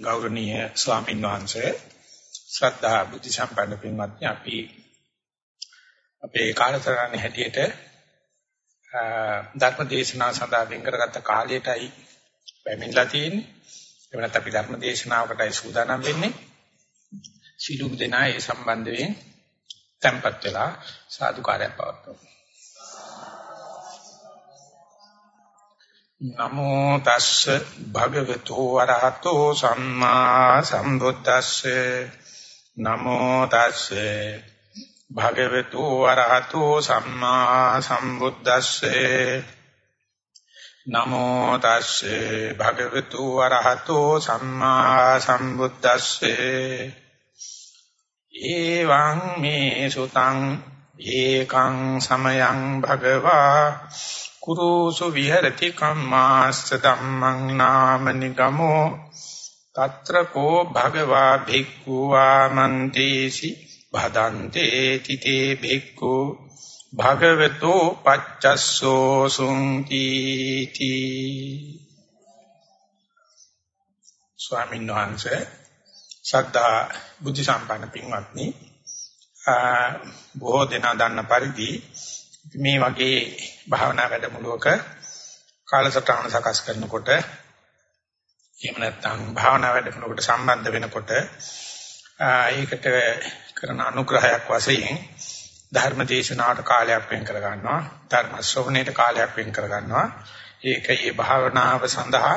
ගෞරවනීය ස්වාමීන් වහන්සේ ශ්‍රද්ධා බුද්ධ සම්පන්න පින්වත්නි අපි අපේ කාලතරණ හැටියට ධර්ම දේශනාව සඳහා වෙන් කරගත්ත කාලයටයි පැමිණලා තියෙන්නේ. ඒ වෙනත් අපි ධර්ම දේශනාවකටයි සූදානම් වෙන්නේ. සිළුම් දෙනා ඒ සම්බන්ධයෙන් tempත් වෙලා සාදුකාරයක් පවත්වමු. නමෝ තස්ස භගවතු වරහතෝ සම්මා සම්බුද්දස්සේ. නමෝ තස්සේ භගවතු වරහතෝ සම්මා සම්බුද්දස්සේ. නමෝ තස්සේ භගවතු වරහතෝ සම්මා සම්බුද්දස්සේ. එවං මේ සුතං ඒකං සමයං භගවා කුරුසු විහෙරති කම්මාස්ස ධම්මං නාම නිගමෝ తත්‍ර කෝ භගවා භික්ඛු ආමන්තේසි භදන්තේ තිතේ භික්ඛු භගවතෝ පච්චස්සෝ සුන්ති තී ස්වාමීන් වහන්සේ සද්ධා බුද්ධ සම්පන්න පින්වත්නි බොහෝ දෙනා දන්න පරිදි මේ වගේ භාවනා වැඩමුළුවක කාලසටහන සකස් කරනකොට එහෙම නැත්නම් භාවනා වැඩමුළුවකට සම්බන්ධ වෙනකොට ඒකට කරන අනුග්‍රහයක් වශයෙන් ධර්ම දේශනාවට කාලයක් වෙන් කර ගන්නවා ධර්ම ශ්‍රවණයට කාලයක් වෙන් කර ගන්නවා ඒක ඒ භාවනාව සඳහා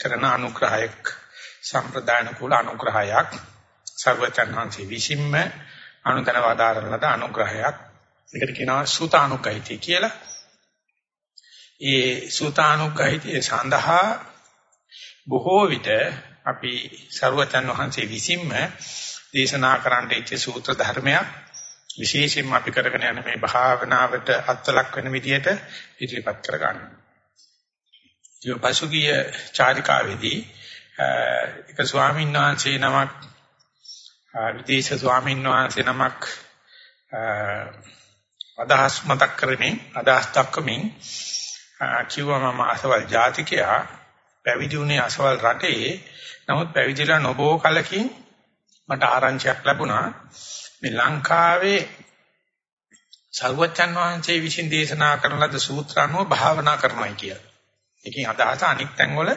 කරන අනුග්‍රහයක් සම්ප්‍රදාන කුල අනුග්‍රහයක් සර්වචන්හන්සේ විසින්ම අනුතන වදාරන ලද අනුග්‍රහයක් ඒකට කියනවා සූතානුග්‍රහිතය කියලා. ඒ සූතානුග්‍රහිතය සඳහා බොහෝ විට අපි ਸਰවචන් වහන්සේ විසින්ම දේශනා කරන්නට ඉච්ච සූත්‍ර ධර්මයක් විශේෂයෙන්ම අපි කරගෙන යන මේ භාවනාවට අත්ලක් වෙන විදිහට ඉදිරිපත් කර ගන්නවා. ඒ පසුගිය චාරිකාවේදී එක ස්වාමීන් වහන්සේ නමක් විදේශ ස්වාමීන් වහන්සේ නමක් අදහස් මතක් කරමින් අදහස් දක්වමින් කිව්වා මම අසවල් ජාතිකයා පැවිදි වුණේ අසවල් රටේ නමුත් පැවිදිලා නොබෝ කලකින් මට ආරංචියක් ලැබුණා මේ ලංකාවේ සර්වචන් වහන්සේ විසින් දේශනා කරන ලද සූත්‍ර අනුව භාවනා කරනවා කියලා. ඒකෙන් අදහස අනික් තැන්වල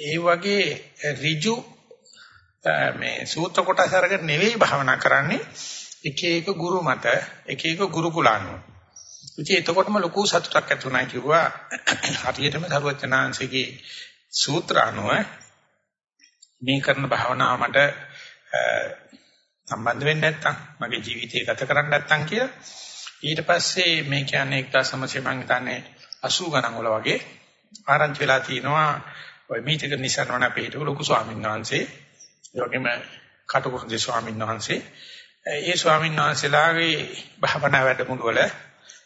ඒ වගේ ඍජු මේ සූත්‍ර කොටස අරගෙන නෙවෙයි භාවනා කරන්නේ එක එක ගුරු මත එක එක ගුරුකුලාණෝ. ඉතින් එතකොටම ලොකු සතුටක් ඇති වුණා කිව්වා. හරියටම ධර්මචනාංශගේ සූත්‍ර අනුව මේ කරන භාවනාව මට සම්බන්ධ වෙන්නේ නැත්තම් මගේ ජීවිතය ගත කරන්න නැත්තම් කියලා. ඊට පස්සේ මේ කියන්නේ 1900 මං හිතන්නේ 80 ගණන් වල වගේ ආරංචි වෙලා තිනවා. ඔය මීටික නිසරණ අපේ හිටපු ලොකු ස්වාමීන් වහන්සේ. ඒ වගේම කටුකුරුන්දේ ස්වාමීන් වහන්සේ. ඒ ස්වාමීන් වහන්සේලාගේ භාවනා වැඩමුළු වල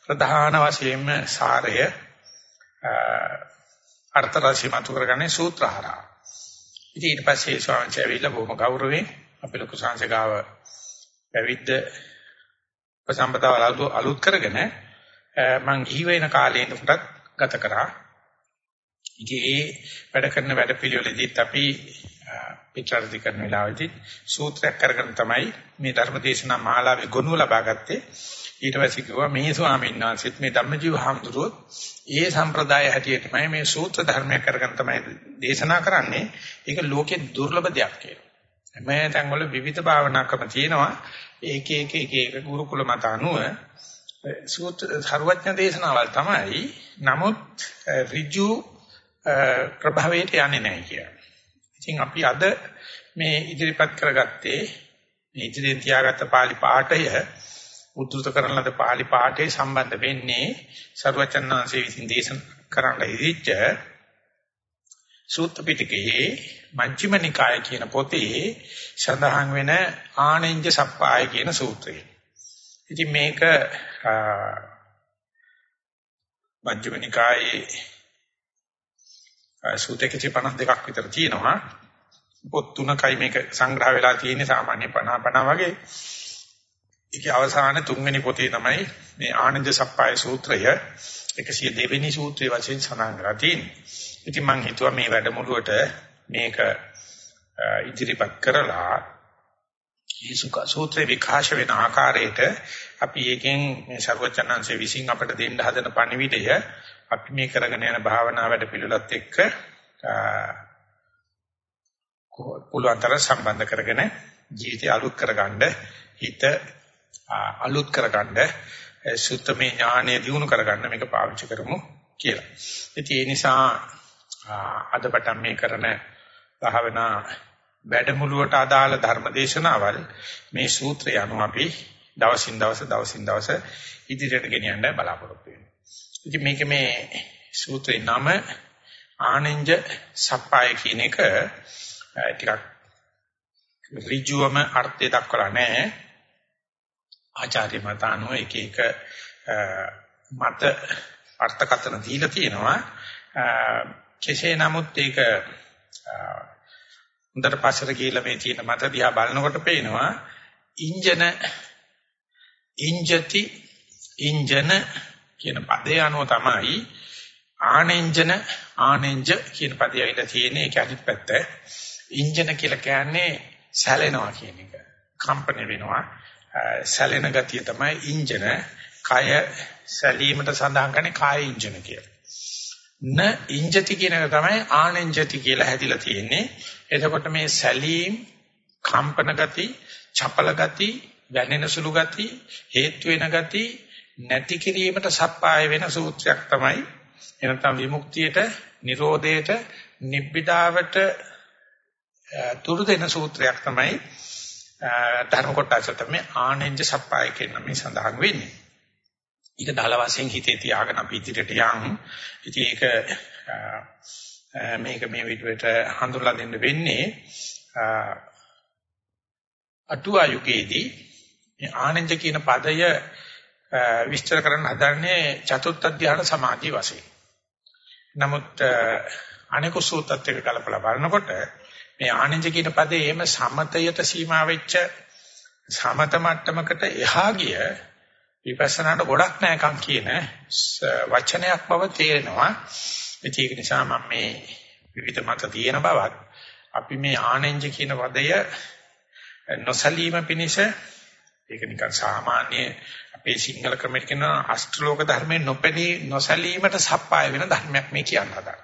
ප්‍රධාන වශයෙන්ම සාරය අර්ථ රාශි මතු කරගන්නේ සූත්‍රහරා. ඉතින් ඊට පස්සේ ස්වාමීන් වහන්සේ ඇවිල්ලා බොහොම ගෞරවයෙන් අපේ ලොකු සංසගාව පැවිද්ද ප්‍රසම්පතාව අලුත් කරගෙන මං ගිහි වෙන කාලේ ඉන්නකොටත් ගත කරා. ඉතින් ඒ වැඩ කරන වැඩ පිළිවෙලෙදිත් අපි පිටරදි කරන වෙලාවෙදි සූත්‍රයක් කරගෙන තමයි මේ ධර්ම දේශනා මාලාවේ ගොනුව ලබා ගත්තේ. ඊට පස්සේ කිව්වා මේ ස්වාමීන් වහන්සේත් මේ ධම්මජීව හාමුදුරුවෝ ඒ සම්ප්‍රදාය හැටියටමයි මේ සූත්‍ර ධර්මයක් කරගෙන තමයි දේශනා කරන්නේ. ඒක ලෝකේ දුර්ලභ දෙයක් කියලා. මේ තැන්වල විවිධ භාවනා ක්‍රම තියෙනවා. ඒක එක එක එක ගුරුකුල මත අනුව සූත්‍ර සර්වඥ දේශනාවල් තමයි. නමුත් ඍජු ප්‍රභවයට යන්නේ නැහැ කියලා. ඉතින් අපි අද මේ ඉදිරිපත් කරගත්තේ මේ ඉදිරියෙන් තියාගත්ත pāli පාඨය උද්දෘත කරන ලද pāli පාඨයේ සම්බන්ධ වෙන්නේ සර්වචන්නාංශයේ විසින් දේශන කරන්න ඉදිච්ච සූත්‍ර පිටකයේ මජ්ක්‍ධිම නිකාය කියන පොතේ සඳහන් වෙන ආනෙන්ජ සප්පාය කියන සූත්‍රය. ඉතින් මේක මජ්ක්‍ධිම නිකායේ සූත්‍ර 152ක් විතර තියෙනවා. පොත් තුනකයි මේක සංග්‍රහ වෙලා තියෙන්නේ සාමාන්‍ය 50 50 වගේ. ඒකේ අවසාන තුන්වෙනි පොතේ තමයි මේ ආනන්ද සප්පාය සූත්‍රය 102 වෙනි සූත්‍රයේ වශයෙන් සඳහන් කරලා තියෙන්නේ. ඉතින් මම හිතුවා මේ වැඩමුළුවට මේක ඉදිරිපත් කරලා මේ සුඛ සූත්‍රේ විකාශ වෙන ආකාරයට අපි එකෙන් මේ ਸਰවචනංශයේ විසින් අපිට දෙන්න හදන පණිවිඩය අපි මේ කරගෙන යන භාවනා වැඩ පිළිවෙලත් එක්ක පුළුවන් තරම් සම්බන්ධ කරගෙන ජීවිතය අලුත් කරගන්න හිත අලුත් කරගන්න සුත්තමේ ඥානය දිනු කරගන්න මේක පාවිච්චි කරමු කියලා. ඉතින් ඒ නිසා අද පටන් මේ කරන භාවනා වැඩමුළුවට අදාළ ධර්ම දේශනාවල් මේ සූත්‍රය අනුව අපි දවසින් දවස දවසින් දවස ඉදිරියට ගෙනියන්න බලාපොරොත්තු වෙනවා. ඉතින් මේක මේ සූත්‍රේ නම ආනෙන්ජ සප්පාය කියන එක ටිකක් ඍජුවම අර්ථය දක්වලා නැහැ. ආචාර්ය මත අනුව එක එක මත අර්ථකථන දීලා තියෙනවා. කෙසේ නමුත් ඒක හොඳට පස්සට ගිහිල්ලා මේ තියෙන මත දිහා බලනකොට පේනවා ඉන්ජන ඉන්ජති ඉන්ජන කියන පදේ අනුව තමයි ආනෙන්ජන ආනෙන්ජ කියන පදේ ඇවිල්ලා තියෙන්නේ ඒක අනිත් පැත්ත. ඉන්ජන කියලා කියන්නේ සැලෙනවා කියන එක. කම්පන වෙනවා. සැලෙන ගතිය තමයි ඉන්ජන. කය සැලීමට සඳහන් කරන්නේ කාය ඉන්ජන කියලා. න ඉංජති කියන එක තමයි ආනෙන්ජති කියලා හැදිලා තියෙන්නේ. එතකොට මේ සැලීම්, කම්පන ගති, චපල ගති, වැනෙන සුළු ගති, හේතු වෙන ගති නැති කිරීමට සප්පාය වෙන සූත්‍රයක් තමයි එනතම් විමුක්තියට, නිරෝධයට, නිබ්බිදාවට තුරු දෙන සූත්‍රයක් තමයි ධර්ම කොටස තමයි ආනෙන්ජ සප්පාය කියන මේ සඳහන් වෙන්නේ. ඒක දහල වශයෙන් හිතේ තියාගෙන අපි ඉදිරියට යන්. ඉතින් ඒක මේක මේ විදිහට හඳුන්ලා දෙන්න වෙන්නේ අටුවා යුගයේදී මේ ආනන්ද කියන පදය විස්තර කරන්න හදන්නේ චතුත්ථ ධ්‍යාන සමාධිය වශයෙන්. නමුත් අනෙකු සූත්‍රත් එක්ක කලපලා බලනකොට මේ ආනන්ද කියන පදේ එහෙම සමතයට සීමා වෙච්ච සමත මට්ටමකට එහා ගිය විපස්සනාට ගොඩක් නැකම් කියන වචනයක් බව තේරෙනවා. ඒක නිසා මම මේ විවිධ මත තියෙන බවත් අපි මේ ආනෙන්ජ කියන පදය නොසලීම පිණිස ඒක නිකන් සාමාන්‍ය අපේ සිංහල ක්‍රමයට කියන අෂ්ටලෝක ධර්මයේ නොපෙනී නොසලීමට සප්පාය වෙන ධර්මයක් මේ කියන්න හදා.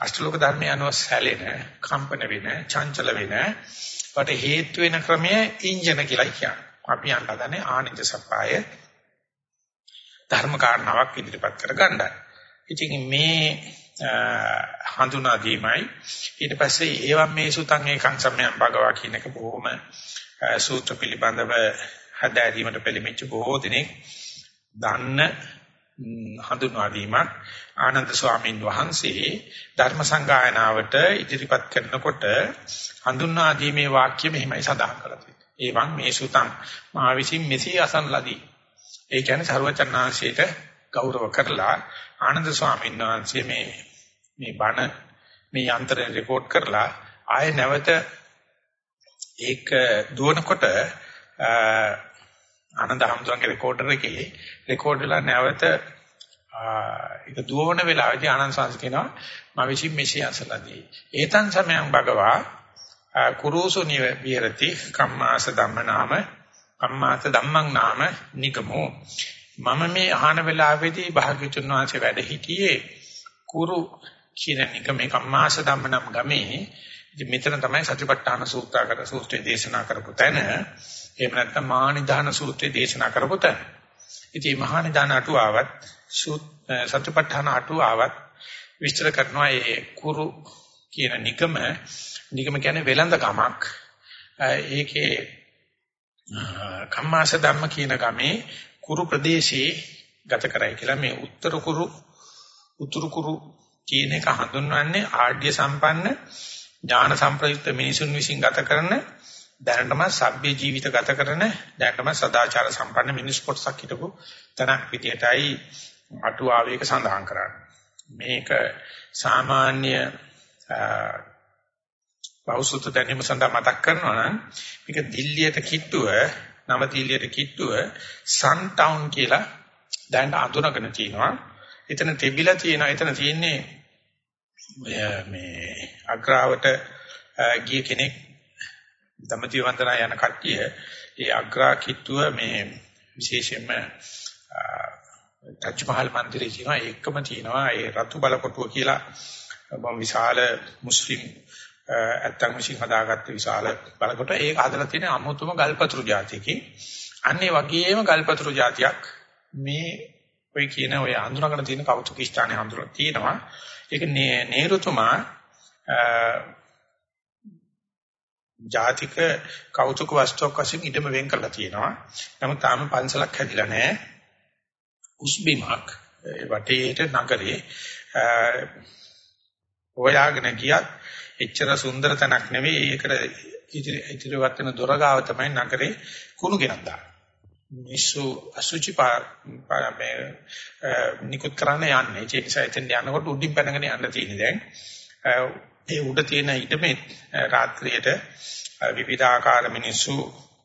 අෂ්ටලෝක ධර්මයේ අනුව සැලෙන, කම්පන වෙන, චංචල වෙන වට හේතු වෙන ක්‍රමය ඉන්ජන කියලා කියන්නේ. අපි යන්න හදන්නේ ආනිජ සප්පාය ධර්ම කාරණාවක් ඉදිරිපත් කර ගන්නයි. ඉතින් මේ හඳුනා දීමයි ඊට පස්සේ ඒවම් මේ සුතං ඒකං සම්යම් භගවා කියන එක බොහොම සූත්‍ර පිළිබඳව හදාරීමට පෙළඹිච්ච බොහෝ දෙනෙක් දන්න හඳුනා දීමක් ආනන්ද ස්වාමීන් වහන්සේ ධර්ම සංගායනාවට ඉදිරිපත් කරනකොට හඳුනා දීමේ වාක්‍ය මෙහිමයි සඳහන් කරලා තියෙන්නේ. ඒවම් මේ සුතං මා විසින් මෙසේ අසන් ලදී ඒ කියන්නේ සරුවචනාංශයට ගෞරව කරලා ආනන්ද ස්වාමීන් වහන්සේ මේ මේ බණ මේ යන්ත්‍රය රෙකෝඩ් කරලා ආය නැවත ඒක දුවනකොට ආනන්ද හැමෝටම රෙකෝඩර් එකේ රෙකෝඩ් වෙලා නැවත ඒක දුවන වෙලාවේදී ආනන්ද සංස් කියනවා මම විසින් මෙසේ අසලදී. ඒතන් සමයන් භගවා කුරුසු නිවිරති කම්මාස ධම්ම නාම අම්මාත ධම්මං නාම නිගමෝ. මම මේ අහන වෙලාවේදී භාග්‍යතුන් වහන්සේ වැඩ හිටියේ කුරු කියන නිගමේ කම්මාස ධම්ම නම් ගමේ. ඉතින් මෙතන තමයි සතිපට්ඨාන සූත්‍රාකර සූත්‍රය දේශනා කරපු තැන. එහෙම නැත්නම් මානිදාන සූත්‍රය දේශනා කරපු තැන. ඉතින් මහානිදාන අටුවාවත් සතිපට්ඨාන අටුවාවත් විස්තර කරනවා ඒ කුරු කියන නිගම. නිගම කියන්නේ වෙළඳ කමක්. ඒකේ කම්මාස ධම්ම කියන ගමේ කුරු ප්‍රදේශයේ ගත කරයි කියලා මේ උත්තර කුරු උතුරු කුරු කියන එක හඳුන්වන්නේ ආඩ්‍ය සම්පන්න ඥාන සම්ප්‍රයුක්ත මිනිසුන් විසින් ගත කරන දැනටම සભ્ય ජීවිත ගත කරන දැනටම සදාචාර සම්පන්න මිනිස් කොටසක් හිටපු තනක් විදියටයි අටුවාවේක සඳහන් කරන්නේ මේක සාමාන්‍ය බෞසුත දැනීම සඳහා මතක් කරනවා නම් මේක දිල්ලියට කිට්ටුව නව දිල්ලියට කිට්ටුව සන් ටවුන් කියලා දැන් අඳුනගෙන තියෙනවා. එතන තිබිලා තියෙනවා. එතන තියෙන්නේ මේ අග්‍රාවට ගිය කෙනෙක් ධම්මජීව වන්දනා යන කට්ටිය ඒ අග්‍රා කිට්ටුව මේ විශේෂයෙන්ම තාජ් මහල් මන්දිරේ තියෙනවා ඒකම තියෙනවා ඒ රතු බලකොටුව කියලා බොහොම විශාල මුස්ලිම් ඇත්තන් විසින් හදාගත්ත විශාල බලකොටුව ඒක හදලා තියෙන අමුතුම ගල්පතුරු జాතියකින් අන්නේ වගේම ගල්පතුරු జాතියක් මේ ඔය කියන ඔය අඳුනගෙන තියෙන කෞතුක ස්ථානේ හඳුනලා තියෙනවා ඒක නේරුතුමා ජාතික කෞතුක වස්තුවක් වශයෙන් ඊටම වෙන් කරලා තියෙනවා. නමුත් තාම පන්සලක් හැදිලා නැහැ. උස්බිමක් වටේට නගරේ හොයාගෙන ගියත් එච්චර සුන්දර තැනක් නෙවෙයි. ඒකට ඉතිරි ඉතිරිවත් වෙන දොර ගාව තමයි නගරේ කුණු ගෙනත් දාන්නේ. මිසු අසුචි පාරමේ නිකුත් කරන්න යන්නේ. ඒ නිසා එතෙන් යනකොට උඩින් පැනගෙන යන්න තියෙන්නේ දැන්. ඒ උඩ තියෙන ඊටමේ රාත්‍රියට විවිධාකාර මිනිස්සු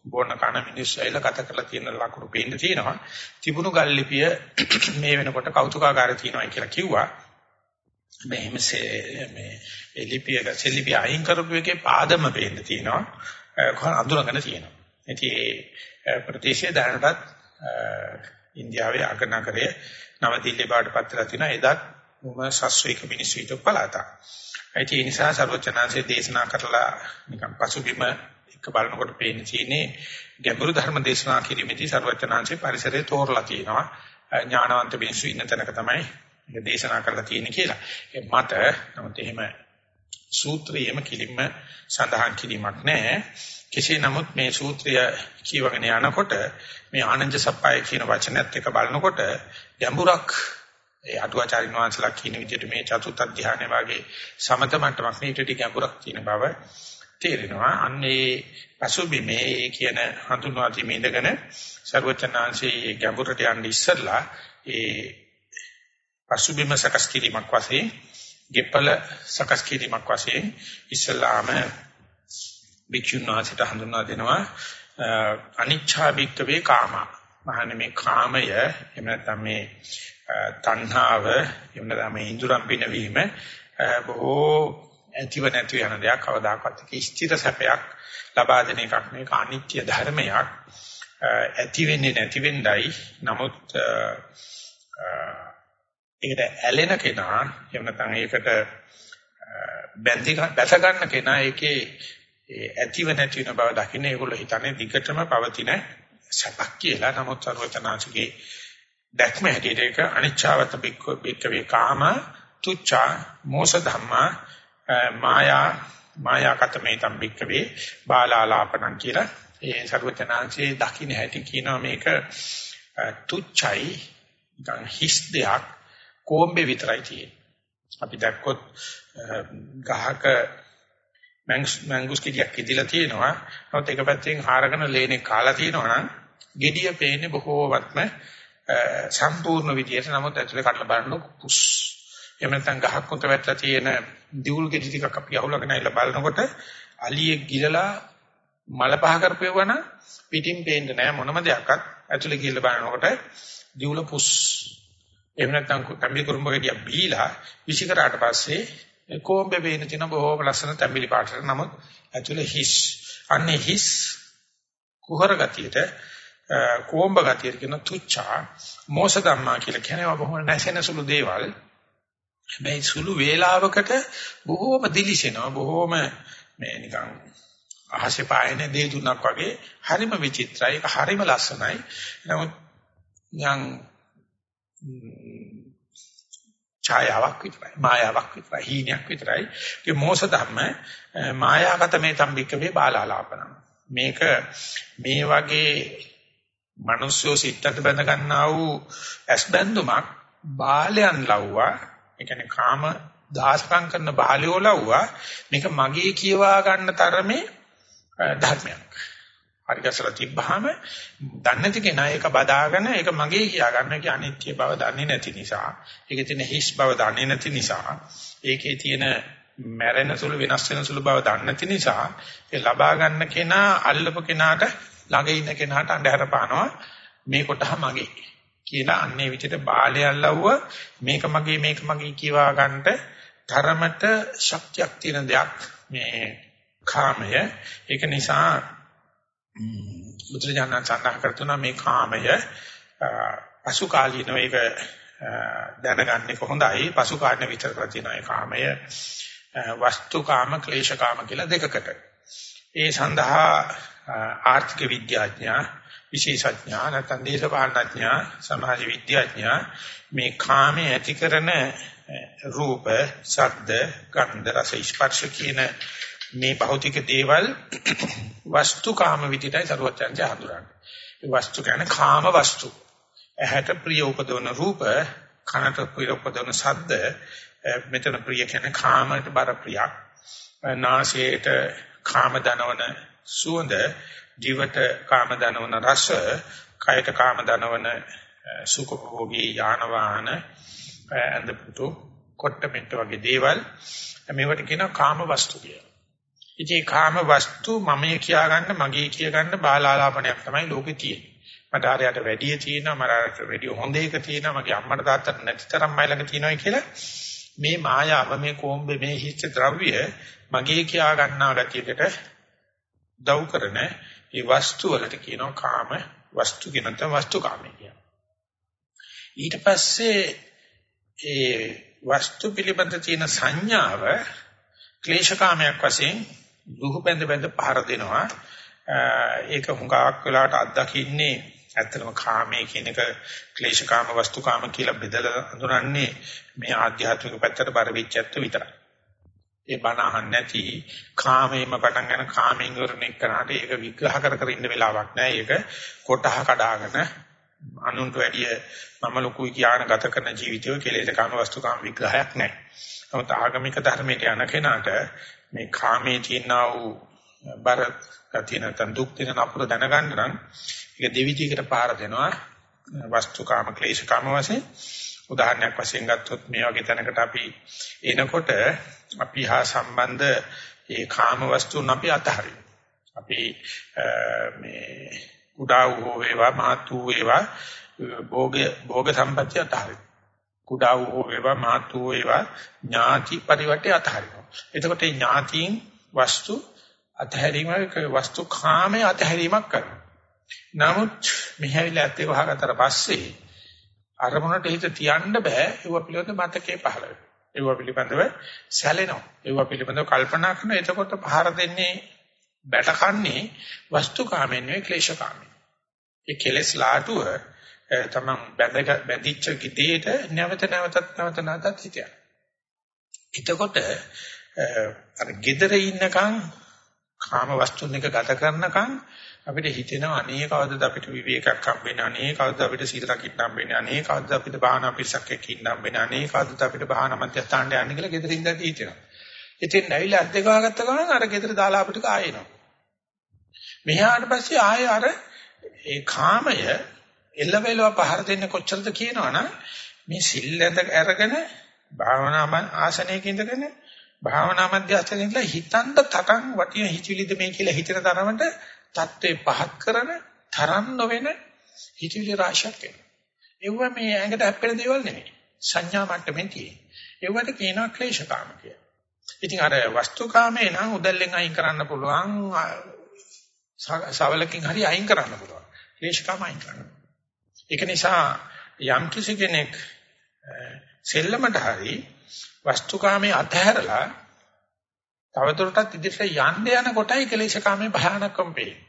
බොන කන මිනිස්සු ඇවිල්ලා ගත කරලා තියෙන ලකුණු පේන්න තියෙනවා. තිබුණු ගල් ලිපිය මේ වෙනකොට කෞතුකාගාරය තියෙනවා කියලා කිව්වා. මේ මේ ලිපිය සෙලිපි අයින් කරපු එකේ පාදම පේන්න තියෙනවා. කොහොම අඳුරගෙන තියෙනවා. ඉතින් ඒ ප්‍රදේශයේ දැනටත් ඉන්දියාවේ අගනගරයේ නවදිල්ලේ බාට පත්‍රලා තියෙනවා. එදත් මොම සස්වික මිනිස්සු හිටපු පළාතක්. ඒ නිසා සර්වචනාංශයේ දේශනා කරලා නිකන් පසුබිම එක බලනකොට පේන්න තියෙන්නේ ගැඹුරු ධර්ම දේශනා කිරීමේදී සර්වචනාංශයේ පරිසරය තෝරලා තියෙනවා. ඥානවන්ත මිනිස්සු ඉන්න තැනක තමයි මේක දේශනා කරලා තියෙන්නේ කියලා. ඒ මට නමුත් එහෙම සූත්‍රයේම කිලින්ම සඳහන් කිරීමක් නැහැ. කෙසේ නමුත් මේ සූත්‍රය කියවගෙන යනකොට මේ ආනන්ද සප්පයි කියන වචනයත් එක බලනකොට ගැඹුරක් ඒ අටුවාචාරින් වහන්සේලා කියන විදිහට මේ චතුත් අධ්‍යානයේ වාගේ සමත මට්ටමක් නේ ඊට ගැඹුරක් තියෙන බව තේරෙනවා. අන්නේ පසුබිමේ කියන හඳුන්වා දීමේ ඉඳගෙන ਸਰවචනාංශයේ ගැඹුරට යන්න ඉස්සෙල්ලා ඒ පසුබිම සකස් කිරීමක් වශයෙන් ගෙපල සකස් කිරීමක් වශයෙන් ඉස්සලාම භික්ෂුන් වහන්සේට හඳුන්වා දෙනවා අනිච්ඡා භික්කවේ කාම. මහන්නේ මේ කාමය එහෙම නැත්නම් මේ තණ්හාව එහෙම නැත්නම් මේ ඉඳුරම් පිනවීම බොහෝ ඇතිව නැති වෙන දෙයක් කවදාකවත් ස්ථිර සැපයක් ලබා දෙන එකක් මේක අනිත්‍ය ධර්මයක්. ඇති වෙන්නේ නැති වෙන්නයි. නමුත් ඒකට ඇලෙන කෙනා එහෙම නැත්නම් ඒකට බැඳි බැස ගන්න කෙනා ඒකේ ඇතිව නැති වෙන බව දකින්න ඒගොල්ලෝ හිතන්නේ දිගටම පවතින සැපක් කියලා. නමුත් සර්වචනාචිගේ දැක්ම හැටියට ඒක අනිච්චවත බික්කවේ කාම තුච්ඡා මෝස ධම්මා මායා මායාකතමේ තම් බික්කවේ බාලාලාපණං කියලා ඒ සර්වචනාංශයේ දකින්න හැටි කියනවා මේක තුච්ඡයි නිකන් හිස් දෙයක් කොම්බේ විතරයි තියෙන්නේ. අපි දැක්කොත් ගහක මැංගුස් කිඩියක් ඉදලා තියෙනවා. නමුත් එක පැත්තෙන් හාරගෙන ලේනේ කාලා තියෙනවා නම් gediya පේන්නේ බොහෝවත්ම සම්පූර්ණ විදියට නමුත් ඇතුලේ කඩලා බලනකොට පුස් එහෙම නැත්නම් ගහක් උත වැටලා තියෙන දියුල් ගෙඩි ටිකක් අපි අහුලගෙන ඉල්ල බලනකොට අලියෙක් ගිලලා මල පහ කරපෙවන පිටින් පේන්නේ නැහැ මොනම දෙයක්වත්. ඇතුලේ ගිහලා බලනකොට දියුල පුස්. එහෙම නැත්නම් තම්බි කුරුම්බ ගෙඩියක් බීලා විසි කරාට පස්සේ කොම්බේ වේන තියෙන බොහොම ලස්සන තම්බිලි පාටට නමුත් ඇතුලේ හිස්. අන්නේ හිස් කුහර ගතියට කෝම්බ ගතියට කියන තුච්චා මෝස ධම්මා කියලා කියනවා බොහොම නැසෙන සුළු දේවල්. හැබැයි සුළු වේලාවකට බොහොම දිලිසෙනවා. බොහොම මේ නිකන් අහසේ පායන දේ තුනක් වගේ හරිම විචිත්‍රයි ඒක හරිම ලස්සනයි. නමුත් යම් ඡායාවක් විතරයි මායාවක් විතරයි හීනයක් විතරයි. ඒ මෝස ධම්ම මායාගත මේ තම්බිකවේ බාලාලාපන. මේක මේ වගේ මිනිස්සු සිත්තට බැඳ ගන්නා වූ ඇස්බැඳුමක් බාලයන් ලව්වා ඒ කියන්නේ කාම දාසකම් කරන බාලයෝ ලව්වා මේක මගේ කියවා ගන්න තරමේ ධර්මයක්. හරි ගැසලා තිබ්බහම දන්නේ නැති කෙනා ඒක බදාගෙන ඒක මගේ කියා ගන්න කිය අනිත්‍ය බව දන්නේ නැති නිසා ඒකේ තියෙන හිස් බව දන්නේ නැති නිසා ඒකේ තියෙන මැරෙන සුළු වෙනස් වෙන සුළු බව දන්නේ නැති නිසා ඒ ලබා ගන්න කෙනා අල්ලපු කෙනාට ළඟ ඉන්න කෙනාට අඳුර පානවා මේ කොටහ මගේ. කියලා අන්නේ විදිහට බාලයල්ලව්ව මේක මගේ මේක මගේ කියවා ගන්නට ධර්මත ශක්තියක් තියෙන දෙයක් මේ කාමය. ඒක නිසා බුදුරජාණන් සඳහන් කරතුනා මේ කාමය පසු කාලීනව ඒක දැනගන්නේ කොහොඳයි පසු කාලීන විතර කරලා තියෙනවා ඒ කාමය වස්තුකාම ක්ලේශකාම කියලා දෙකකට. ඒ සඳහා ආර්ථික විද්‍යාඥයා විශේෂඥා නැත්නම් දේශපාලනඥයා සමාජ විද්‍යාඥයා මේ කාමයේ ඇති කරන රූප, ශබ්ද, ගන්ධ, රස, ස්පර්ශ කියන මේ භෞතික දේවල් වස්තුකාම විදිහටයි සරුවචන්ජ හඳුරන්නේ. ඒ වස්තු කියන්නේ කාම වස්තු. ඇහැට ප්‍රිය උපදවන රූප, කනට ප්‍රිය උපදවන ශබ්ද, මෙතන ප්‍රිය කියන්නේ කාමයට බර ප්‍රියක්. නාසයට කාම දනවන සුවඳ, ජීවිත කාම දනවන රස, කයට කාම දනවන සුඛභෝගී යාන වාහන ඇඳ පුතු කොට්ටමෙට්ට වගේ දේවල් මේවට කියනවා කාම වස්තු කියලා. ඉතින් කාම වස්තු මමයේ කියා ගන්න මගේ කියා ගන්න බාලාලාපනයක් තමයි ලෝකේ තියෙන්නේ. මට ආරයට වැඩි තියෙනවා මට වැඩි හොඳ එක තියෙනවා මගේ අම්මට තාත්තට නැති තරම් මයි ළඟ තියෙනවා කියලා මේ මායාව මේ කොම්බේ මේ හිච්ච ද්‍රව්‍ය මගේ කියා ගන්නා ගතියකට දව් කරන මේ වස්තු වලට කියනවා කාම වස්තු කියන තම වස්තු කාමය කියනවා. ඊට පස්සේ ඒ වස්තු පිළිබඳ තියෙන සංඥාව ක්ලේශකාමයක් වශයෙන් දුහ බඳ බඳ පහර දෙනවා. ඒක හුඟක් වෙලාවට අත්දකින්නේ ඇත්තටම කාමයේ කියන එක ක්ලේශකාම වස්තුකාම කියලා බෙදලා අඳුරන්නේ මේ ආධ්‍යාත්මික පැත්තට බර වෙච්ච ඇත්ත විතරයි. ඒ බණ අහන්න නැති කාමයෙන්ම පටන් ගන්න කාමෙන් වරණ එක්කනට ඒක විග්‍රහ කර කර ඉන්න වෙලාවක් නැහැ. ඒක කොටහ කඩාගෙන අනුන්ට වැඩිය මම ලොකුයි කියන ගත කරන ජීවිතය කෙලෙස කාම වස්තුකාම විග්‍රහයක් නැහැ. නමුත් ආගමික ධර්මයට යන කෙනාට මේ කාමයේ තියෙනා වූ බර ගතිය නැත්නම් දුක් දෙන අපුර දැනගන්න නම් ඒක දෙවිදිහකට පාර දෙනවා වස්තුකාම ක්ලේශකාම වශයෙන් උදාහරණයක් වශයෙන් ගත්තොත් මේ වගේ තැනකට අපි එනකොට අපි හා සම්බන්ධ ඒ කාම වස්තුන් අපි අතහරිනවා. අපි මේ කුඩා වූ වේවා මහත් වූ වේවා භෝග භෝග සම්පත්‍ය අතහරිනවා. කුඩා වූ වේවා මහත් වූ වේවා ඥාති පරිවටේ අතහරිනවා. එතකොට මේ ඥාතීන් වස්තු අතහැරීම වස්තු කාමයේ අතහැරීමක් කරනවා. නමුත් මෙහැවිලා ඇත්තේ වහකට පස්සේ අරමුණට හිත තියන්න බෑ ඒව පිළිබඳ මතකේ පහළ වෙනවා. ඒව පිළිබඳව සැලෙනවා. ඒව පිළිබඳව කල්පනා කරන එතකොට පහර දෙන්නේ බැටකන්නේ වස්තුකාමෙන් නෙවෙයි ක්ලේශකාමෙන්. ඒ කෙලස් ලාටුව තමන් බැඳ බැඳිච්ච ගිතේට නැවත නැවතත් නැවත නැවතත් හිතයක්. එතකොට අර gedare ඉන්නකම් කාම වස්තුන් එක ගත කරනකම් අපිට හිතෙනවා අනේ කවදද අපිට විවේකයක් හම්බෙන්නේ අනේ කවදද අපිට සීල රකින්න හම්බෙන්නේ අනේ කවදද අපිට භාවනා පිස්සක් එක්ක ඉන්න හම්බෙන්නේ අනේ කවදද අපිට භාවනා මධ්‍යස්ථානට යන්න කියලා ගෙදර ඉඳලා හිතෙනවා. ඉතින් ඇවිල්ලා අත් දෙක වහගත්ත ගමන් අර ගෙදර දාලා අපිට ආයෙනවා. මෙහාට පස්සේ ආයෙ අර ඒ කාමය එල්ලවෙලව පහර දෙන්න කොච්චරද කියනවනම් මේ සිල් ඇඳ අරගෙන භාවනා ආසනයක ඉඳගෙන භාවනා මධ්‍යස්ථානයේ ඉඳලා හිතන්න තකන් වටින හිචිලිද මේ කියලා හිතන තරමට தත්ත්වේ පහත් කරන තරම් නොවන හිතවිලි රාශියක් එනවා. ඒව මේ ඇඟට හැප්පෙන දේවල් නෙමෙයි. සංඥා මට්ටමේ තියෙන. ඒවට කියනවා ක්ලේශකාම කියලා. ඉතින් අර වස්තුකාමේ නම් උදැල්ලෙන් අයින් කරන්න පුළුවන් සවලකින් හරි අයින් කරන්න පුළුවන්. ක්ලේශකාම අයින් කරන්න. ඒක නිසා යම් කිසි කෙනෙක් සෙල්ලමට හරි වස්තුකාමේ අතහැරලා තවදුරටත් ඉදිරියට යන්න යන කොටයි ක්ලේශකාමේ භයානකම් පේන්නේ.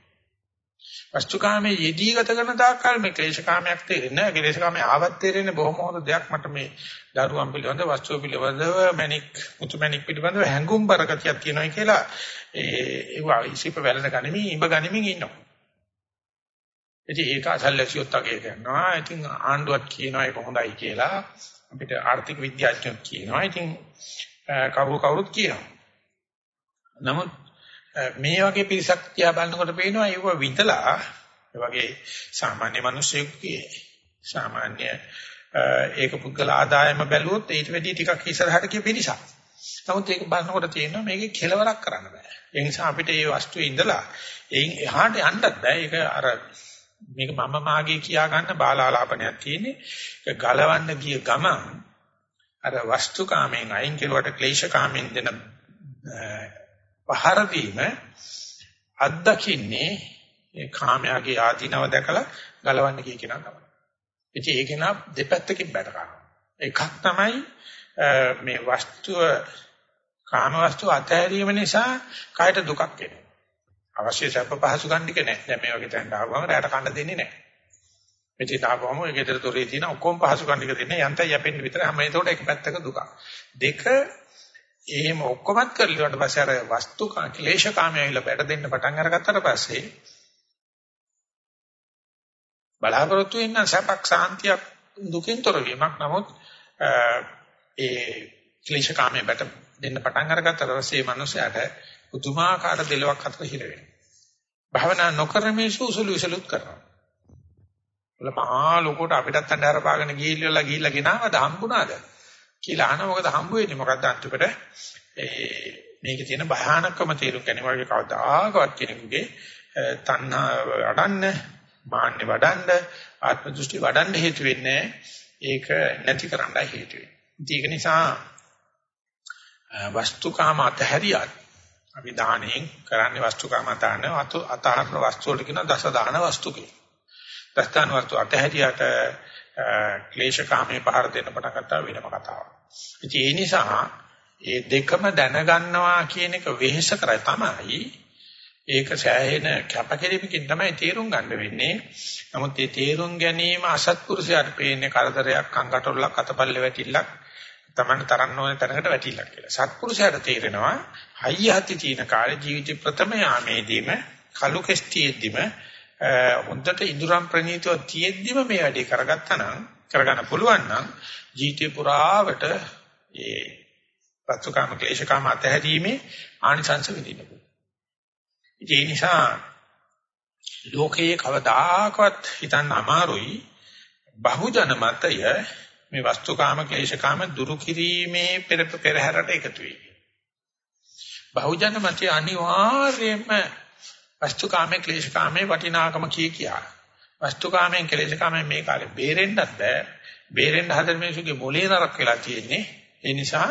වස්තුකාමේ යෙදී ගත කරන තාක්කල් මේ ක්ලේශකාමයක් තේරෙන්නේ නැහැ. ක්ලේශකාමේ ආවත් තේරෙන්නේ බොහොම හොඳ දෙයක් මට මේ දරුවන් පිළිබඳව වස්තුව පිළිබඳව මැනික් මුතු මැනික් පිළිබඳව හැඟුම් බරකතියක් තියෙනවා කියලා ඒ ඒවා ඉසිප වැළඳ ගනිමින් ඉඹ ගනිමින් ඉන්නවා. ඉතින් ඒක අසල්ලාසියොත් වගේ කරනවා. ඉතින් ආණ්ඩුවක් කියනවා ඒක හොඳයි කියලා. අපිට ආර්ථික විද්‍යාඥයෝ කියනවා. ඉතින් කවුරු කවුරුත් කියනවා. නමුත් මේ වගේ පිරිසක් තියා බලනකොට පේනවා ඒව විතලා ඒ වගේ සාමාන්‍ය මිනිස්සුකේ සාමාන්‍ය ඒක පුද්ගල ආදායම බැලුවොත් ඊට වැඩි ටිකක් ඉස්සරහට කිය පිරිසක්. නමුත් ඒක බලනකොට තියෙනවා මේකේ කෙලවරක් කරන්න බෑ. ඒ නිසා අපිට මේ වස්තුවේ ඉඳලා එයින් එහාට යන්නත් බෑ. ඒක අර මේක මම මාගේ කියා ගන්න බාලාලාපනයක් තියෙන්නේ. ඒක ගලවන්න ගිය ගමන් අර වස්තුකාමෙන් අයින් කෙරුවට ක්ලේශකාමෙන් දෙන පහර දීම අත්දකින්නේ ඒ කාමයාගේ ආධිනව දැකලා ගලවන්න කිය කෙනා තමයි. ඉතින් ඒක නා දෙපැත්තකින් බැට ගන්නවා. එකක් තමයි මේ වස්තුව කාම වස්තුව අතහැරීම නිසා කායට දුකක් එනවා. අවශ්‍ය සැප පහසු ගන්න ටික නැහැ. දැන් මේ වගේ තැනට ආවම රැට කන්න දෙන්නේ නැහැ. මෙතේ තාපුවම ඒ ගෙදර තොරේ තියෙන ඔක්කොම පහසු ගන්න ටික දෙන්නේ යන්තම් යැපෙන්න විතර හැම ඒතකොට එක පැත්තක දුක. දෙක එහෙම ඔක්කොමත් කරලිවට පස්සේ අර වස්තු ක්ලේශ කාමයේ ඇවිල්ලා බැට දෙන්න පටන් අරගත්තට පස්සේ බලාපොරොත්තු වෙන සැපක් සාන්තියක් දුකින් තොර වීමක් නමුත් ඒ ක්ලේශ කාමයේ බැට දෙන්න පටන් අරගත්තට පස්සේ මේ මනුස්සයාට පුදුමාකාර දෙලොක් අතර හිර වෙනවා. භවනා නොකර මේ සුසුළු විසලුත් කරනවා. වල මහා ලොකෝට අපිටත් අnder පාගෙන ගිහිල්ලා ගිහිල්ලා ගෙනාවද හම්බුණාද කියලා අහන මොකද හම්බ වෙන්නේ? මොකද්ද අන්තිමට? ඒ මේකේ තියෙන භයානකම තේරුම් ගැනීම වගේ කවදාකවත් කෙනෙකුගේ තණ්හා වඩන්න මාන්නේ වඩන්න ආත්ම දෘෂ්ටි වඩන්න හේතු වෙන්නේ ඒක නැති කරන්නයි හේතු වෙන්නේ. ඒක නිසා වස්තුකාම අතහැරියත් අපි දාණයෙන් කරන්නේ වස්තුකාම අතහන අතහන වස්තු වලට කියන දස දාන වස්තු කියලා. දස්තාන වස්තු අතහැරියට ක්ලේශකාමයේ පහර දෙන්න පටන් ගත්තා වෙනම කතාවක්. ඉතින් ඒ නිසා ඒ දෙකම දැනගන්නවා කියන එක වෙහෙස කරයි තමයි. ඒක සෑහෙන කැපකිරීමකින් තමයි තේරුම් ගන්න වෙන්නේ. නමුත් මේ තේරුම් ගැනීම අසත්පුරුෂයාට පේන්නේ කරදරයක්, අංගටොල්ලක්, අතපල්ලේ වැටිල්ලක්, Taman තරන්න ඕන තැනකට වැටිල්ලක් කියලා. සත්පුරුෂයාට තේරෙනවා හයිය හති තියෙන කාලේ ජීවිත ප්‍රථම යාමේදීම කලු කෙස්ටියෙද්දීම හොඳට ඉදුරම් ප්‍රණීතව තියෙද්දිම මේ වැඩේ කරගත්තා නම් කරගන්න පුළුවන් නම් ජීවිතේ පුරාවට ඒ පත්තුකාම ක්ලේශකාම අතහැරීමේ ආනිසංස විඳින්න පුළුවන්. ඒ නිසා ලෝකයේ කවදාකවත් හිතන්න අමාරුයි බහුජන මතය මේ වස්තුකාම ක්ලේශකාම දුරු කිරීමේ පෙර පෙරහැරට එකතු වෙයි. බහුජන මතය අනිවාර්යයෙන්ම වස්තුකාමයේ ක්ලේශකාමයේ වටිනාකම කී කියා. වස්තුකාමයෙන් ක්ලේශකාමයෙන් මේ කාලේ බේරෙන්නත් බෑ. බේරෙන්න හදන මිනිසුගේ මොලේ නරක වෙලා තියෙන්නේ. ඒ නිසා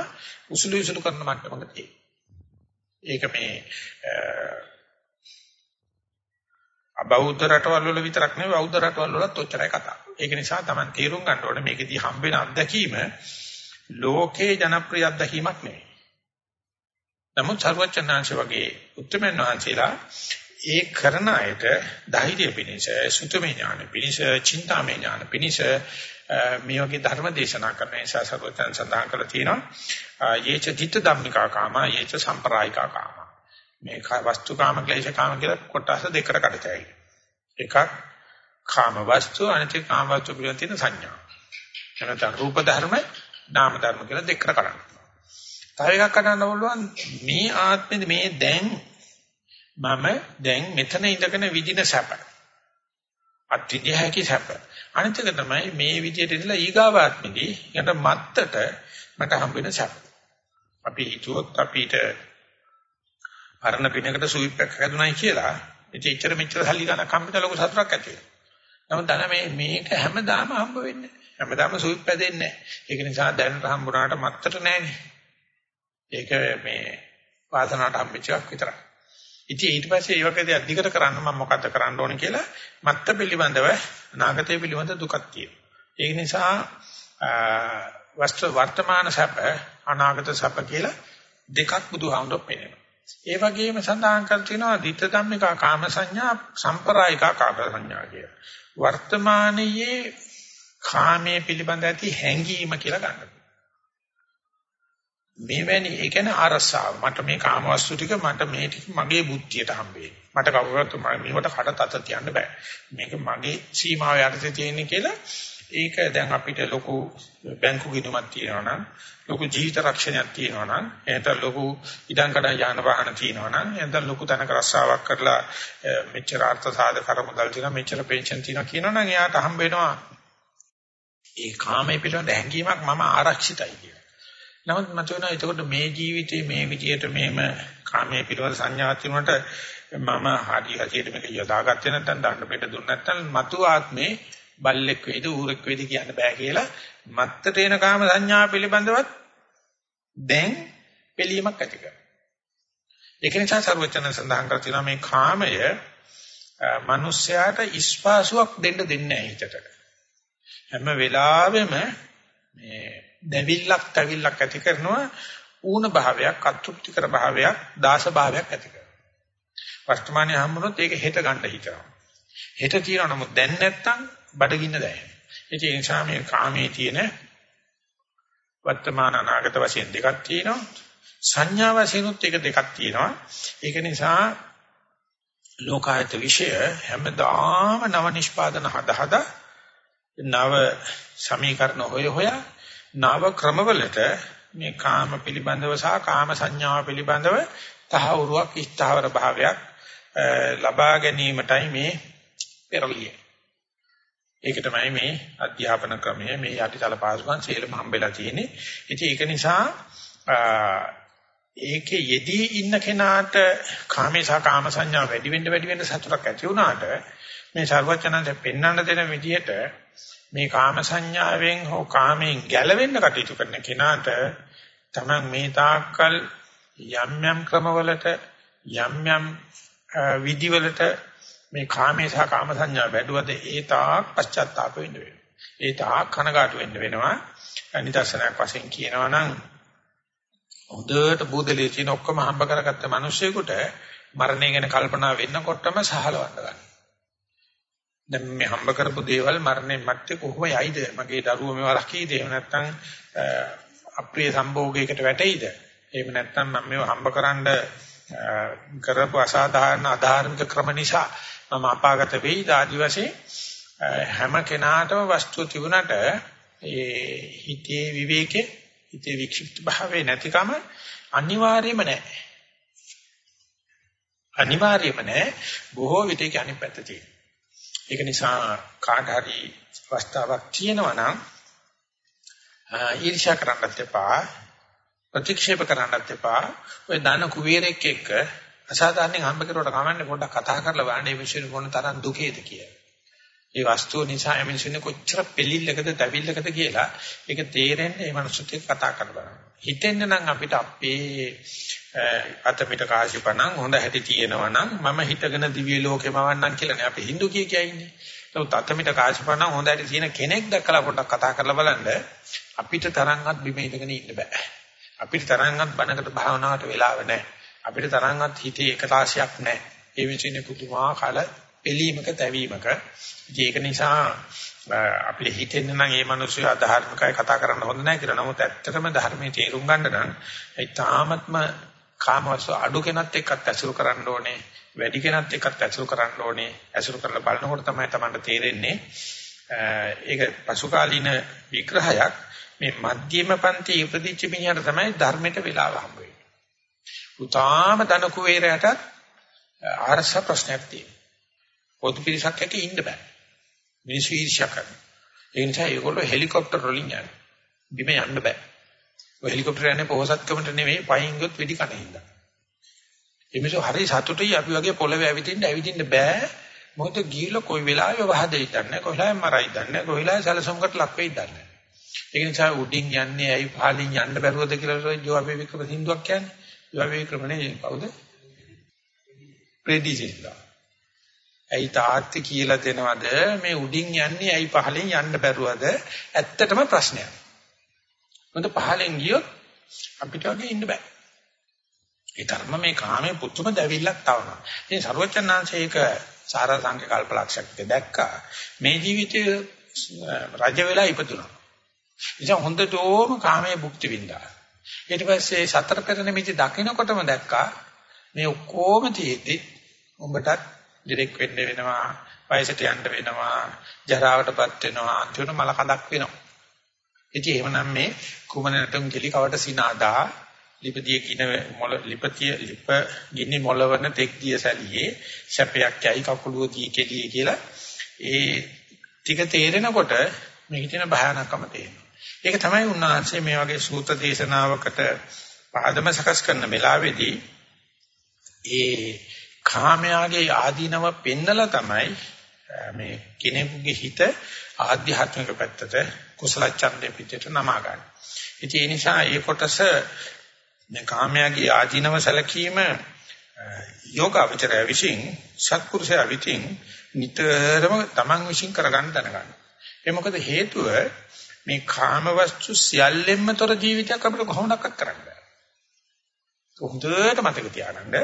උසුළු උසුළු කරන මට්ටමක තියෙන්නේ. ඒක මේ අබෞද්ධ රටවල් වල විතරක් නෙවෙයි බෞද්ධ රටවල් වලත් ඔච්චරයි කතාව. ඒක නිසා Taman තීරුම් ගන්න ඕනේ මේකෙදී හම්බෙන අත්දැකීම ලෝකේ ජනප්‍රිය අත්දැකීමක් නෙවෙයි. නමුත් සර්වචනාංශ වගේ උත්තරමන් වහන්සේලා ඒ කරන අයට ධෛර්ය පිණිස සුතමේ ඥාන පිණිස චින්තාමේ ඥාන පිණිස මේ වගේ ධර්ම දේශනා කරන නිසා සර්වචන් සඳහන් කරලා තියෙනවා යේච ධිට ධම්මිකා කාම යේච සම්ප්‍රායිකා කාම. මේ වස්තු කාම ක්ලේශ කාම කියලා කොටස් දෙකකට කඩතයි එකක් කාම වස්තු අනිත් කාම වස්තු පිළිබඳ තියෙන සංඥා. එනතර රූප ධර්ම නාම ධර්ම කියලා දෙකකට කඩනවා තව එකක් කඩන්න පුළුවන් මේ ආත්මෙදි මේ දැන් මම දැන් මෙතන ඉඳගෙන විදින සැප. අත්විදිය හැකි සැප. අනිත් එක තමයි මේ විදියට ඉඳලා ඊගාවාත්මෙදී යට මත්තට මට හම්බෙන සැප. අපි හිතුවොත් අපිට පරණ පිනකට සුවිප්පක් හැදුනායි කියලා ඉතින් ඉච්චර මෙච්චර සල්ලි ගන්න කම්පිට ලොකු සතුටක් ඇති වෙනවා. නමුත් දැන මේ මේක හැමදාම හම්බ වෙන්නේ නැහැ. හැමදාම සුවිප්ප දෙන්නේ නැහැ. ඒක නිසා දැනට හම්බුනාට මත්තට නැහැනේ. ඒක මේ වාසනාවට හම්බෙච්ච එකක් විතරයි. ඉතින් ඊට පස්සේ ඒ වගේ දේවල් දිගට කරන්න මම මොකද්ද කරන්න ඕනේ කියලා මත්ත පිළිබඳව අනාගතය පිළිබඳ දුකක් තියෙනවා. ඒ නිසා වස්තු වර්තමාන සැප අනාගත සැප කියලා දෙකක් බුදුහාමුදුරුවෝ පෙන්නනවා. ඒ වගේම සඳහන් කර තිනවා ditta dhammika කාම සංඥා සම්ප්‍රායිකා කාම සංඥා කියලා. වර්තමානයේ කාමයේ පිළිබඳ ඇති හැඟීම කියලා ගන්නවා. මේවැනි ඒ කියන්නේ අරසාව මට මේ කාමවස්තු ටික මට මේ ටික මගේ බුද්ධියට හම්බෙන්නේ මට කවුරුත් මේවට කඩ තත තියන්න බෑ. මේක මගේ සීමාව යටතේ තියෙන්නේ කියලා ඒක දැන් අපිට ලොකු බැංකු ගිණුමක් තියෙනවා නම් ලොකු ජීවිත රක්ෂණයක් තියෙනවා නම් එහෙට ලොකු ඉඩම් කඩම් යාන වාහන තියෙනවා නම් එහෙට ලොකු තනක රස්සාවක් කරලා මෙච්චර අර්ථ සාධක කරමුදල් තියෙනවා මෙච්චර පෙන්ෂන් තියෙනවා කියනවනම් එයාට හම්බ වෙනවා ඒ කාමයේ පිළිබඳ හැඟීමක් මම ආරක්ෂිතයි කියලා. නමුත් මත වෙනවා එතකොට මේ ජීවිතේ මේ විදියට මේම කාමයේ පිටවල සංඥා තිබුණට මම හරි හරියට මේක යදාගත්තේ නැත්නම් දඬ පිට දුන්න නැත්නම් මතු ආත්මේ බල්ලෙක් වේද ඌරෙක් වේද කියන්න බෑ කියලා මත්තට එන කාම සංඥා පිළිබඳවත් දැන් පිළීමක් ඇති කරනවා. ඒක නිසා සර්වචන සඳහන් කර තියෙනවා මේ කාමය මිනිස්යාට ඉස්පාසුවක් දෙන්න දෙන්නේ නැහැ හිතට. හැම වෙලාවෙම මේ දෙවිල්ලක් තවිල්ලක් ඇති කරනවා ඌණ භාවයක් අතෘප්තිකර භාවයක් දාස භාවයක් ඇති කරනවා. වර්තමානයේ හම්බුනොත් ඒක හෙට ගන්න හිතනවා. හෙට තියනවා නමුත් දැන් නැත්තම් බඩගින්න දැනෙනවා. ඒ නිසා මේ කාමයේ තියෙන වර්තමාන අනාගත වශයෙන් දෙකක් තියෙනවා. සංඥා වශයෙන්ුත් ඒක දෙකක් තියෙනවා. ඒක නිසා ලෝකායත විෂය හැමදාම නව නිෂ්පාදන හද හද නව සමීකරණ හොය හොය නව ක්‍රමවලට මේ කාම පිළිබඳව සහ කාම සංඥාව පිළිබඳව තහවුරුවක් ස්ථාවර භාවයක් ලබා ගැනීමටයි මේ පෙරලිය. ඒක තමයි මේ අධ්‍යාපන ක්‍රමය මේ යටිතල පාසුකම් සියලුම හම්බෙලා තියෙන්නේ. ඉතින් ඒක නිසා ඒකේ යෙදී ඉන්න කෙනාට කාමේ සහ කාම සංඥා වැඩි වෙන්න වැඩි වෙන්න සතුටක් ඇති වුණාට මේ ਸਰවචනන්ද පෙන්වන්න දෙන විදිහට මේ කාම සංඥාවෙන් හෝ කාමයෙන් ගැලවෙන්න කටයුතු කරන කෙනාට තමන් මේ තාක්කල් යම් යම් ක්‍රමවලට යම් යම් විදිවලට මේ කාමේ සහ කාම සංඥා වැඩුවද ඒ තාක් පශ්චාත්තාප වෙන්න වෙනවා. ඒ තාක් කනගාටු වෙන්න වෙනවා. නිදර්ශනයක් වශයෙන් කියනවා නම් හොඳට බුදලේ තියෙන ඔක්කොම හම්බ කරගත්ත මිනිස්සෙකුට මරණය ගැන කල්පනා වෙන්නකොටම සහලවන්න ගන්න. දැන් මේ හම්බ කරපු දේවල් මරණය මැත්තේ කොහොම යයිද? මගේ දරුවෝ මේවා රකීද? එහෙම නැත්නම් අප්‍රිය සම්භෝගයකට වැටෙයිද? එහෙම නැත්නම් මම මේව හම්බකරනද කරපු අසාධාරණ අධාර්මික ක්‍රම නිසා මම අපාගත වෙයිද ආදි වශයෙන් හැම කෙනාටම වස්තුව තිබුණට ඒ හිතේ විවේකේ හිතේ වික්ෂිප්ත භාවයේ නැතිකම අනිවාර්යම නැහැ. අනිවාර්යම නැහැ බොහෝ විට ඒක අනිත් පැත්ත තියෙනවා. ඒක නිසා කාට හරි අවස්ථාවක් තියෙනවා නම් ඊර්ෂ්‍යා කරන්නත් එපා ප්‍රතික්ෂේප කරන්නත් එපා ඔය ධන කුවේරෙක් එක්ක අසාධාරණයෙන් හම්බ කරුවට කමන්නේ පොඩ්ඩක් කතා කරලා බලන්න මේ විශ්වෙ මොන තරම් දුකේද කියලා. ඒ වස්තුව නිසා එමිනිස්සුනේ කොච්චර පෙලිල්ලකද තැවිල්ලකද කියලා ඒක තේරෙන්නේ මේ මනුස්සත් එක්ක කතා කරලා හිතෙන්න නම් අපිට අපේ අත පිට කාශිපණන් හොඳ හැටි තියෙනවා නම් මම හිතගෙන දිව්‍ය ලෝකෙම වන්නම් කියලානේ අපි Hindu කිය කිය ඉන්නේ. නමුත් අත පිට කාශිපණන් හොඳ හැටි තියෙන කෙනෙක් දැක්කලා පොඩ්ඩක් කතා කරලා බලන්න අපිට තරම්වත් බිම ඉඳගෙන ඉන්න බෑ. අපිට තරම්වත් බණකට භාවනාවට වෙලාව නැහැ. අපිට තරම්වත් හිතේ එකලාශයක් නැහැ. ඒ විශ්ිනේ පුදුමාකාර එලීමක තැවීමක. ඒක නිසා අපිට හිතෙන්න නම් මේ මිනිස්සු අධාර්මිකයි කතා කරන්න හොඳ නැහැ කියලා. නමුත් ඇත්තටම ධර්මයේ තේරුම් ගන්න නම් ඒ තාමත්ම කාමවස්තු අඩු කෙනත් එක්කත් ඇසුරු කරන්න ඕනේ. වැඩි කෙනත් එක්කත් ඇසුරු කරන්න ඕනේ. ඇසුරු කරලා බලනකොට තමයි Tamanට තේරෙන්නේ. ඒක පසුකාලීන විග්‍රහයක් මේ මධ්‍යම පන්ති ඉපදිච්ච මිනිහට තමයි ධර්මයට වෙලාව හම්බ වෙන්නේ. උතාම ධන කුවේරයට ආරස ප්‍රශ්නයක් තියෙනවා. පොදු පිරිසක් එක්ක ඉන්න බෑ. මිනිස්සු ඊර්ෂ්‍යා කරනවා. ඒ නිසා ඒගොල්ලෝ හෙලිකොප්ටර් වලින් යනවා. බිම යන්න බෑ. ඔය හෙලිකොප්ටර් යන්නේ පොහසත්කමට නෙමෙයි පයින් ගොත් වෙඩි කන හින්දා. ඒ මිනිස්සු හරි සතුටුයි අපි වගේ පොළවේ ඇවිදින්න ඇවිදින්න බෑ. මොකද ගිහිල්ලා කොයි වෙලාවෙ වහදෙයි දන්නේ කොයි වෙලාවෙ මරයි දන්නේ කොයි වෙලාවෙ සැලසුම්කට ලක් වෙයි දන්නේ. ඒ නිසා උඩින් යන්නේ ඇයි පහලින් යන්න බැරුවද කියලා ජෝබේ වික්‍රම සින්දුවක් කියන්නේ. ජෝබේ වික්‍රමනේ කවුද? ප්‍රෙඩිසිස්ලා. ඇයි තාත්ති කියලා දෙනවද? මේ උඩින් යන්නේ ඇයි පහලෙන් යන්න බැරුවද? ඇත්තටම ප්‍රශ්නයක්. මොකද පහලෙන් ගියොත් අපිට වගේ ඉන්න බෑ. ඒ ධර්ම මේ කාමයේ පුතුම දැවිල්ලක් තවනවා ඉතින් ਸਰවචන්නාංශයක සාරා සංක කල්පලක්ෂයක දැක්කා. මේ ජීවිතයේ රජ වෙලා ඉපදුනා. ඉතින් හොඳටම කාමයේ භුක්ති විඳා. ඊට පස්සේ සතර පෙර නිමිති දකින්නකොටම දැක්කා මේ ඔක්කොම තියෙද්දි උඹටත් දිරෙක් වෙන්න වෙනවා වයසට යන්න වෙනවා ජරාවටපත් වෙනවා අන්තිමට මල කඳක් වෙනවා. ඉතින් එහෙමනම් මේ කුමනටුම් කිලි කවට සිනාදා ලිපතිය කින මොළ ලිපතිය ලිප ගිනි මොළවන තෙක් දිය සැලියේ සැපයක් යයි කකුලුව දී කෙලියේ කියලා ඒ ටික තේරෙනකොට මේකේ තියෙන භයානකම තේරෙනවා. ඒක තමයි උන්වහන්සේ මේ වගේ සූත්‍ර දේශනාවකට පාදම සකස් කරන වෙලාවේදී ඒ කාමයාගේ ආදීනව පෙන්නලා තමයි මේ කෙනෙකුගේ හිත ආධ්‍යාත්මික පැත්තට කුසල ඡන්දේ පිටට නමා ගන්න. ඉතින් ඒ නිසා ඒ කොටස මේ කාමයාගේ ආධිනව සැලකීම යෝගාවචරය විසින් සත්පුරුෂයා විසින් නිතරම තමන් විසින් කරගන්න දැනගන්න. ඒ මොකද හේතුව මේ කාම වස්තු සියල්ලෙන්ම තොර ජීවිතයක් අපිට කොහොමදක්වත් කරන්න බෑ. හොඳට මතක තියාගන්න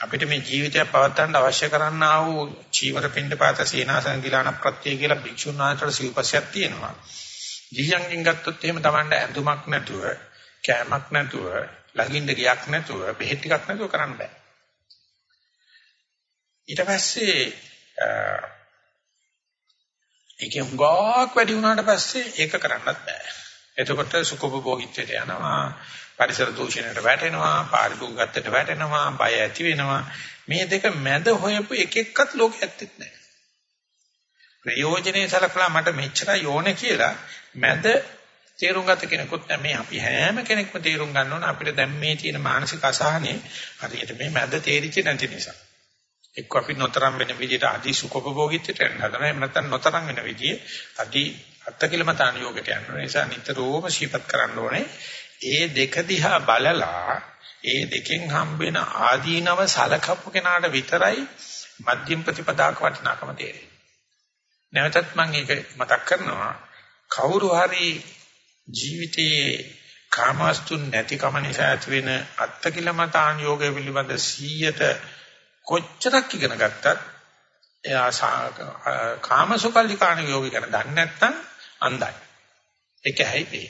අපිට මේ ජීවිතය පවත්වන්න අවශ්‍ය කරන්නා වූ චීවර පින්ඩපාත සීනාසන ගිලාන ප්‍රත්‍ය කියලා භික්ෂුන් වහන්සේට සිව්පස්යක් තියෙනවා. ගිහියන්ගෙන් ගත්තොත් එහෙම Tamanda ඇඳුමක් නැතුව, කෑමක් නැතුව, ළඟින්ද ගියක් නැතුව, බෙහෙත් ටිකක් නැතුව කරන්න බෑ. ඊට පස්සේ ඒකේ හුඟක් වැඩි වුණාට පස්සේ ඒක කරන්නත් බෑ. එතකොට සුඛෝපභෝගීත්වයට යනවා, පරිසර දූෂණයට වැටෙනවා, පාරිභෝගිකත්වයට වැටෙනවා, බය ඇති වෙනවා. මේ දෙක මැද හොයපු එක එක්කත් ලෝකෙ ඇත්තෙත් නෑ. ප්‍රයෝජනේ සලකලා මට මෙච්චර යෝනේ කියලා මැද තේරුම් ගත කෙනෙකුත් නැහැ. මේ අපි හැම කෙනෙක්ම තේරුම් ගන්න ඕන අපිට දැන් මේ තියෙන මානසික අසහනේ හරියට මේ මැද තේරිච්ච නැති නිසා. එක්ක අපි නොතරම් වෙන විදිහට අදි සුඛෝපභෝගීත්වයට යන්න හදනවා. එහෙම නැත්නම් නොතරම් වෙන විදිහේ අදි අත්කිලමතාන යෝගයට යන්න ඕනේ. නිසා නිතරම ශීපත් කරන්න ඕනේ. ඒ දෙක දිහා බලලා ඒ දෙකෙන් හම්බෙන ආදීනව සලකපු කෙනාට විතරයි මධ්‍යම ප්‍රතිපදාක වටිනාකම තේරෙන්නේ. නැවතත් මම ඒක මතක් කරනවා. කවුරු හරි ජීවිතයේ කාමවස්තු නැතිකම නිසා ඇතිවෙන අත්කිලමතාන යෝගය පිළිබඳ 100ට කොච්චරක් ඉගෙන ගත්තත් එයා කාමසුකල්ලිකාණ යෝගී ගැන දන්නේ නැත්නම් අන්ධයි. ඒක හැයිපේ.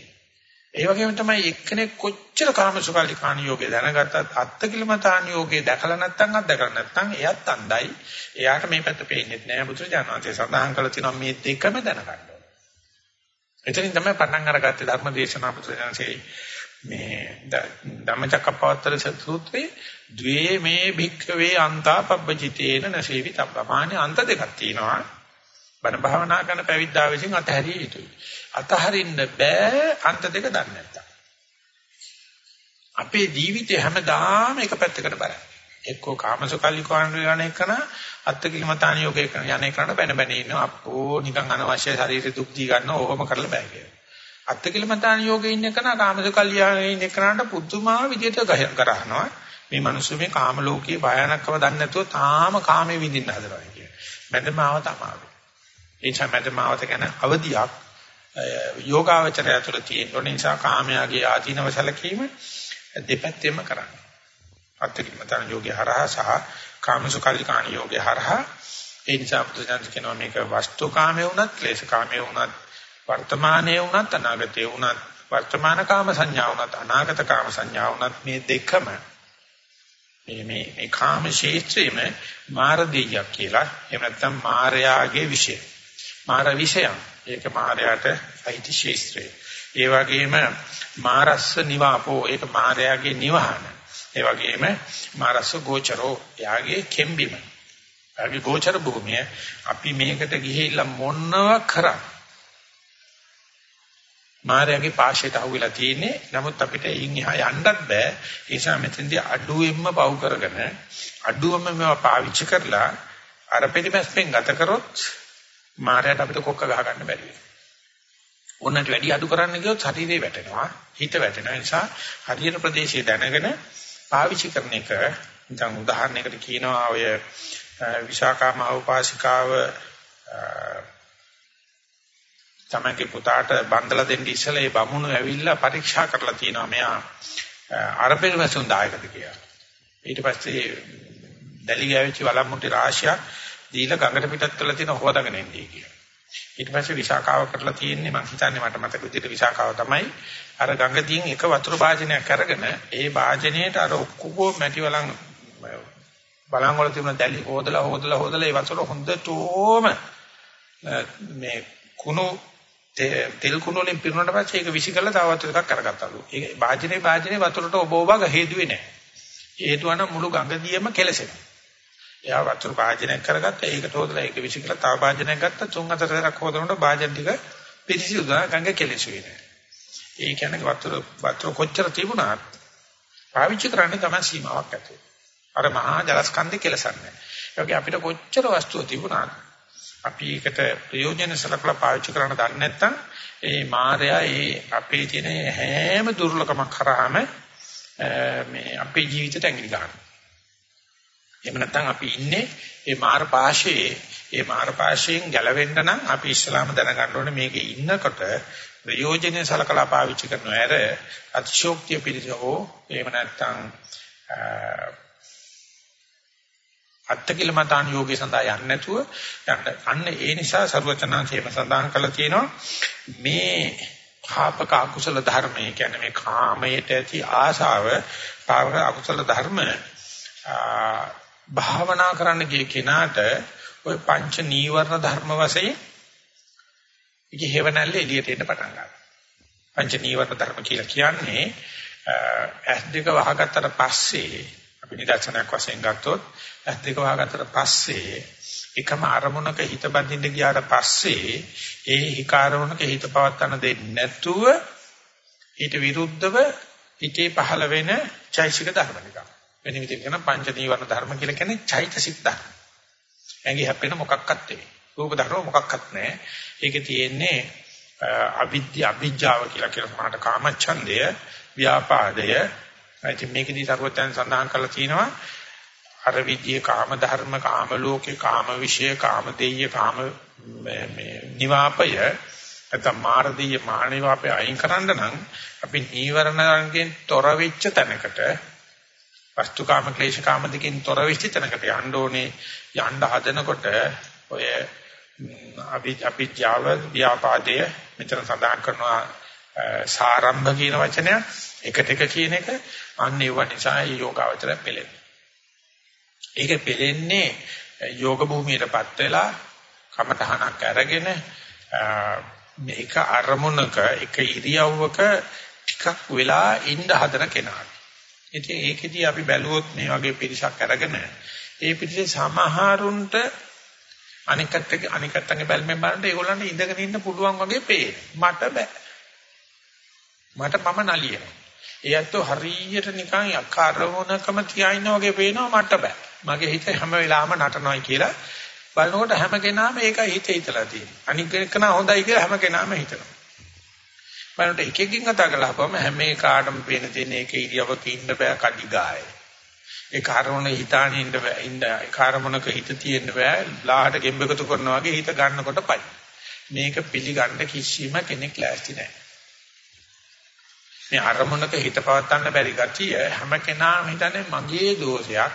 ඒ වගේම තමයි එක්කෙනෙක් කොච්චර කාමසුකල්ලිකාණ යෝගේ දැනගත්තත් අත්තිකිලමතාන යෝගේ දැකලා නැත්නම් අත්දකලා නැත්නම් එයත් අන්ධයි. එයාට මේ පැත්ත පේන්නේ නැහැ බුදුරජාණන් වහන්සේ සඳහන් කළ තියෙනවා මේ දෙකම දැනගන්න. එතනින් තමයි පටන් අරගත්තේ ධර්ම දේශනා පුත්‍රයන්සේ මේ ධම්මචක්කප්පවත්තර සූත්‍රයේ ද්වේ මේ භික්ඛවේ අන්තා පබ්බජිතේන නසේවි තබ්බමානේ අන්ත දෙකක් තියෙනවා. බණ භාවනා කරන පැවිද්දා විසින් අතහැරිය යුතුයි. අතහරින්න බෑ අන්ත දෙක දන්නේ නැත්තම්. අපේ ජීවිතේ හැමදාම එක පැත්තකට බලන්න. එක්කෝ කාමසුකල්ලිකාණ යන එකන අත්කිලමතාන යෝගය කරන යන එකනට බැන බැන ඉන්නවා. අප්පෝ නිකන් අනවශ්‍ය ශරීර දුක් දී ගන්න ඕවම කරලා බෑ කියලා. අත්කිලමතාන යෝගේ ඉන්න එකන කාමසුකල්ලියාගේ ඉන්න එකනට පුදුමා විදියට ගහන කරහනවා. මේ මිනිස්සු මේ කාම ලෝකයේ භයානකව දන්නේ නැතුව තාම කාමේ විඳින්න හදනවා කියන්නේ. මැදමාව තමයි. ඒ නිසා මැදමාවත ගැන අවදියක් යෝගාවචරය තුළ තියෙන නිසා කාමයාගේ ආධිනව සැලකීම දෙපැත්තෙම කරන්න. අත්තිකිමතන යෝගේ හරහා සහ කාමසුකල්ලිකාණ යෝගේ හරහා. ඒ නිසා බුදුසසුන කියනවා මේක වස්තුකාමයේ වුණත් ක්ලේශකාමයේ වුණත් වර්තමානයේ වුණත් අනාගතයේ වුණත් වර්තමාන කාම සංඥා වුණත් අනාගත කාම සංඥා වුණත් මේ දෙකම මේ මේ මේ කාම ශේත්‍රයේම මාර දෙයක් කියලා. එහෙම නැත්නම් මායාගේ විෂය. මාර විෂයන්. ඒක මායාට අයිති ශේත්‍රය ඒ වගේම මාරස්ස නිවාපෝ. ඒක මායාගේ නිවහන. ඒ වගේම මාරස්ස ගෝචරෝ. යාගේ කෙම්බිම. යාගේ ගෝචර භූමිය. අපි මේකට ගිහිල්ලා මොනව කරා? මායාවේ පාෂයට අහුවෙලා තියෙන්නේ. නමුත් අපිට ඉන් එහා යන්නත් බෑ. ඒ නිසා මෙතෙන්දී අඩුවෙන්ම පව් කරගෙන අඩුවම මේවා පාවිච්චි කරලා අර පිටිපස්සෙන් ගත කරොත් මායාවට අපිට කොක්ක ගහ ගන්න බැරි වෙනවා. ඕනට වැඩි අඩු කරන්න ගියොත් ශරීරේ වැටෙනවා. හිත වැටෙනවා. ඒ නිසා හරියට ප්‍රදේශය දැනගෙන පාවිච්චි කරන එක දැන් උදාහරණයකට කියනවා ඔය විශාකාම උපාසිකාව තමගේ පුතාට බන්දලා දෙන්න ඉස්සලා ඒ බමුණු ඇවිල්ලා පරීක්ෂා කරලා තියෙනවා මෙයා අරපෙල් වැසුන් දායකද කියලා. ඊට පස්සේ දැලි ගෑවිච්ච වලම්මුටි රාශියක් දීලා ගඟට පිටත් කරලා තියෙන හොදාගෙන ඉන්නේ කියලා. ඊට පස්සේ විසාකාව කරලා තියෙන්නේ මම හිතන්නේ මට මතක විදිහට විසාකාව තමයි අර ගඟ තියෙන එක වතුර භාජනයක් අරගෙන ඒ භාජනයේට අර ඔක්කොම මැටි වලන් බලන් වල තිබුණ දැලි හොදලා හොදලා හොදලා ඒ වතුර හොඳටම මේ කුණු තෙල් කුණු වලින් පිරුණාට පස්සේ ඒක විසි කරලා තව වතුර එකක් අරගත්තලු. ඒ වාජනේ වාජනේ වතුරට ඔබ ඔබ හේතුවේ නැහැ. හේතුව නම් මුළු ගඟදියම කෙලසෙනවා. එයා වතුර වාජනයක් කරගත්තා. ඒකට හොදලා ඒක විසි කරලා තව වාජනයක් ගත්තා. තුන් හතර සැරයක් හොදනකොට වාජන ටික පිරිසිදුනා ගඟ කෙලසුවේ නැහැ. ඒ කියන්නේ වතුර වතුර කොච්චර තිබුණත් පාවිච්චි කරන්න තමයි සීමාවක් ඇති. අර මහා ජලස්කන්ධේ කෙලසන්නේ. ඒ අපිට කොච්චර වස්තුව තිබුණත් අපි ඒකට ප්‍රයෝජන සලකලා පාවිච්චි කරන්න දන්නේ නැත්නම් ඒ මායя ඒ අපේ තියෙන හැම දුර්ලභමක් කරාම මේ අපේ ජීවිතයට ඇඟිලි ගන්නවා. එහෙම නැත්නම් අපි ඉන්නේ මේ මාර පාශයේ ඒ මාර පාශයෙන් ගැලවෙන්න නම් අපි ඉස්ලාම දැනගන්න ඕනේ මේකේ ඉන්නකොට ප්‍රයෝජනෙ සලකලා පාවිච්චි කරනවා. ඇර අතිශෝක්තිය පිළිසෝ එහෙම නැත්නම් අත්තකිල මතාන යෝගේ සඳහා යන්නේ නැතුව යන්න. අන්න ඒ නිසා ਸਰවචනාංශයම සඳහන් කළා තියෙනවා මේ පාපක අකුසල ධර්ම කියන්නේ මේ කාමයට ඇති ආශාව පාපක අකුසල ධර්ම භාවනා කරන්න ගිය කෙනාට ওই පංච නීවරණ ධර්ම වශයෙන් ඉති හේවණල්ල එළියට එන්න පටන් ගන්නවා. පංච නීවරණ ධර්ම කියලා කියන්නේ ඇස් දෙක වහගත්තට පස්සේ අපි නිදර්ශනයක් වශයෙන් ගත්තොත් ඇස් දෙක වහගත්තට පස්සේ එකම අරමුණක හිත බඳින්න ගියාට පස්සේ ඒ හිකාරමුණක හිත පවත්තන දෙන්නේ නැතුව ඊට විරුද්ධව හිතේ පහළ වෙන චෛසික ධර්ම ටික. වෙන විදිහට කියන පංච නීවරණ ධර්ම කියලා කියන්නේ චෛතසික ධර්ම. ඇඟි හැපෙන මොකක්වත් නෙවෙයි. රූප ධර්ම මොකක්වත් නැහැ. ඒකේ තියෙන්නේ අවිද්‍ය අවිජ්ජාව කියලා කියන මාට කාමච්ඡන්දය, ව්‍යාපාදය. ඉතින් මේකදී සර්වඥයන් සඳහන් කරලා තියෙනවා අර විද්‍ය කාම ධර්ම, කාම ලෝකේ, කාම විෂය, කාම දෙය, කාම මේ නිවාපය නැත්නම් මාර්ගීය මානිවාපය අයින් කරන්න නම් අපි නීවරණයන්ගෙන් තොර වෙච්ච තැනකට වස්තුකාම ක්ලේශකාම දෙකෙන් තොර වෙච්ච තැනකට යන්න ඕනේ යන්න හදනකොට ඔය අපි අපි ජාව ව්‍යාපාදය මෙතන සඳහන් කරනවා සාරම්භ කියන වචනය එකට එක කියන එක අන්න ඒව නිසා යෝගාවචර පෙළෙන. ඒක පෙළෙන්නේ යෝග භූමියටපත් වෙලා කමතහනක් අරගෙන මේක අරමුණක එක ඉරියව්වක ටිකක් වෙලා ඉඳ හදන කෙනාට. ඉතින් ඒකෙදී අපි බැලුවොත් මේ වගේ පිරිසක් අරගෙන ඒ පිරිසේ සමහරුන්ට අනිකට අනිකටගේ බැල්මෙන් බලනකොට ඒගොල්ලන්ට ඉඳගෙන ඉන්න පුළුවන් වගේ පේන. මට බෑ. මට මම නලියනවා. ඒ ඇත්තෝ හරියට නිකන් අකාරවණකම තියා ඉන්න වගේ පේනවා මට බෑ. මගේ හිත හැම වෙලාවෙම නටනවායි කියලා බලනකොට හැම කෙනාම ඒකයි හිත හිතලා තියෙන්නේ. අනික කෙනා හොඳයි කියලා හැම කෙනාම හිතනවා. බලනකොට එකකින් කතා කළාම හැම එකාටම පේන තියෙන එක ඉරියවක ඉන්න බෑ කඩි ගායේ. ඒ කාර්මණ හිතාන ඉන්න බෑ ඉන්න ඒ කාර්මණක හිත තියෙන්න බෑ ලාහට ගෙම්බෙකුතු කරනවා වගේ හිත ගන්නකොට පයි. මේක පිළිගන්න කිසිම කෙනෙක් ලෑස්ති නැහැ මේ අරමුණක හිත පවත්වන්න බැරි ගැතිය හැම කෙනාම හිතන්නේ මගේ දෝෂයක්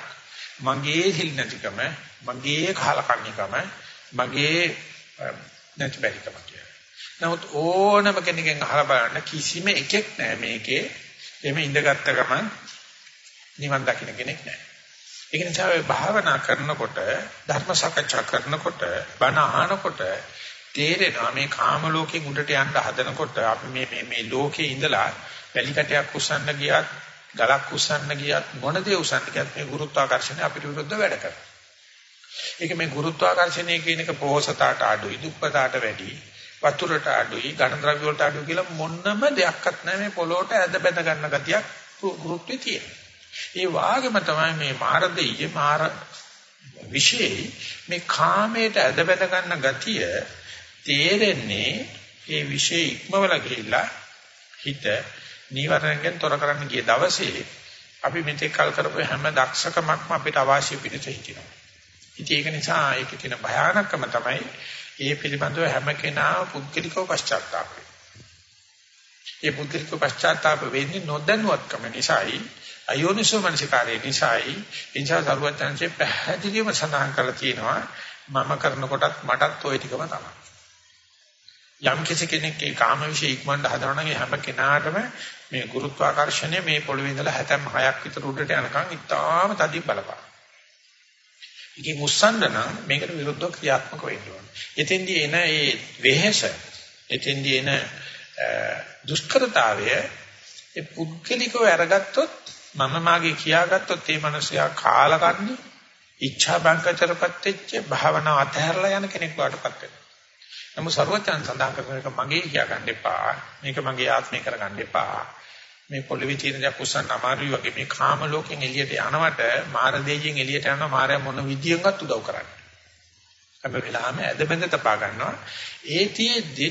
මගේ හිල් නැතිකම මගේ කාලකන්නිකම මගේ නැති බැරිකම කියලා නමුත් ඕනම කෙනකින් අහලා බලන්න කිසිම එකෙක් නැහැ මේකේ එමෙ ඉඳගත්ත ගමන් නිවන් දකින්න කෙනෙක් නැහැ. ඒක නිසා ඔය භාවනා කරනකොට ධර්ම සාකච්ඡා කරනකොට බණ අහනකොට තේරෙනවා මේ කාම ලෝකෙන් උඩට යන්න හදනකොට අපි මේ මේ මේ ලෝකේ ඉඳලා වැලි කටයක් උස්සන්න ගියත් ගලක් උස්සන්න ගියත් මොන දේ උස්සන්න ගියත් මේ ගුරුත්වාකර්ෂණය අපිට විරුද්ධව වැඩ කරනවා. ඒක මේ ගුරුත්වාකර්ෂණය කියන එක පොහසතාට අඩුයි දුප්පතාට වැඩි වතුරට අඩුයි ඝන ද්‍රව්‍ය වලට අඩුයි කියලා මොනම දෙයක්වත් නැහැ මේ පොළොවට ඇද බැඳ ගන්න ගතියක් ගුරුත්වයේ තියෙනවා. ඒ වාගේම තමයි මේ මාර දෙය මාර විශේෂයි මේ කාමයට ඇදබැද ගන්න ගතිය තේරෙන්නේ ඒ විශේෂ ඉක්මවල ගිහිල්ලා හිත නීවරණයෙන් තොර කරන්න ගිය දවසේ අපි මෙතෙක් කල් කරපු හැම දක්ෂකමක්ම අපිට අවශ්‍ය පිළිස හිටිනවා. ඉතින් ඒක නිසා ඒකේ තියෙන භයානකම තමයි ඒ පිළිබඳව හැම කෙනා පුද්ගලිකව පශ්චාත්තාප වෙනවා. ඒ පුද්ගලිකව පශ්චාත්තාප වෙන්නේ නොදැනුවත්කම නිසායි අයෝනිසෝ මනසිකාරය නිසායි ඉන්සා සරුවචන්සේ පැහැදිලිවම සඳහන් කරලා තියෙනවා මම කරන කොටත් මටත් ওই ටිකම තමයි. යම් කිසි කෙනෙක් ඒ කාම විශ්ේ ඉක්මනට හදනවා නම් හැම කෙනාටම මේ ගුරුත්වාකර්ෂණය මේ පොළවේ ඉඳලා 76ක් විතර උඩට යනකම් ඉතාම තදින් බලපාන. ඉතින් මුස්සන්න නම් මේකට විරුද්ධව ක්‍රියාත්මක වෙන්න ඕනේ. එතෙන්දී එන ඒ වෙහෙස, එතෙන්දී එන දුෂ්කරතාවය ඒ පුද්ගලිකව අරගත්තොත් මම මාගේ කියාගත්තොත් මේ මිනිසයා කාලකන්ණි ඉච්ඡා බංකතරපත් වෙච්ච භාවනාව අතහැරලා යන කෙනෙක් වඩපත් වෙනවා. නමුත් ਸਰවඥයන් සඳහන් කරන එක මගේ කියා ගන්න එපා. මේක මගේ ආත්මය කර ගන්න එපා. මේ පොළවේ තියෙන දේ කුසන් අමාරුයි වගේ මේ කාම ලෝකෙන් එළියට යනවට මාර දෙයියෙන් එළියට යනවා මාරයා මොන විදියෙන්වත් උදව් කරන්නේ. හැම වෙලාවෙම ඇදබැඳ තපා ගන්නවා. ඒතියෙදි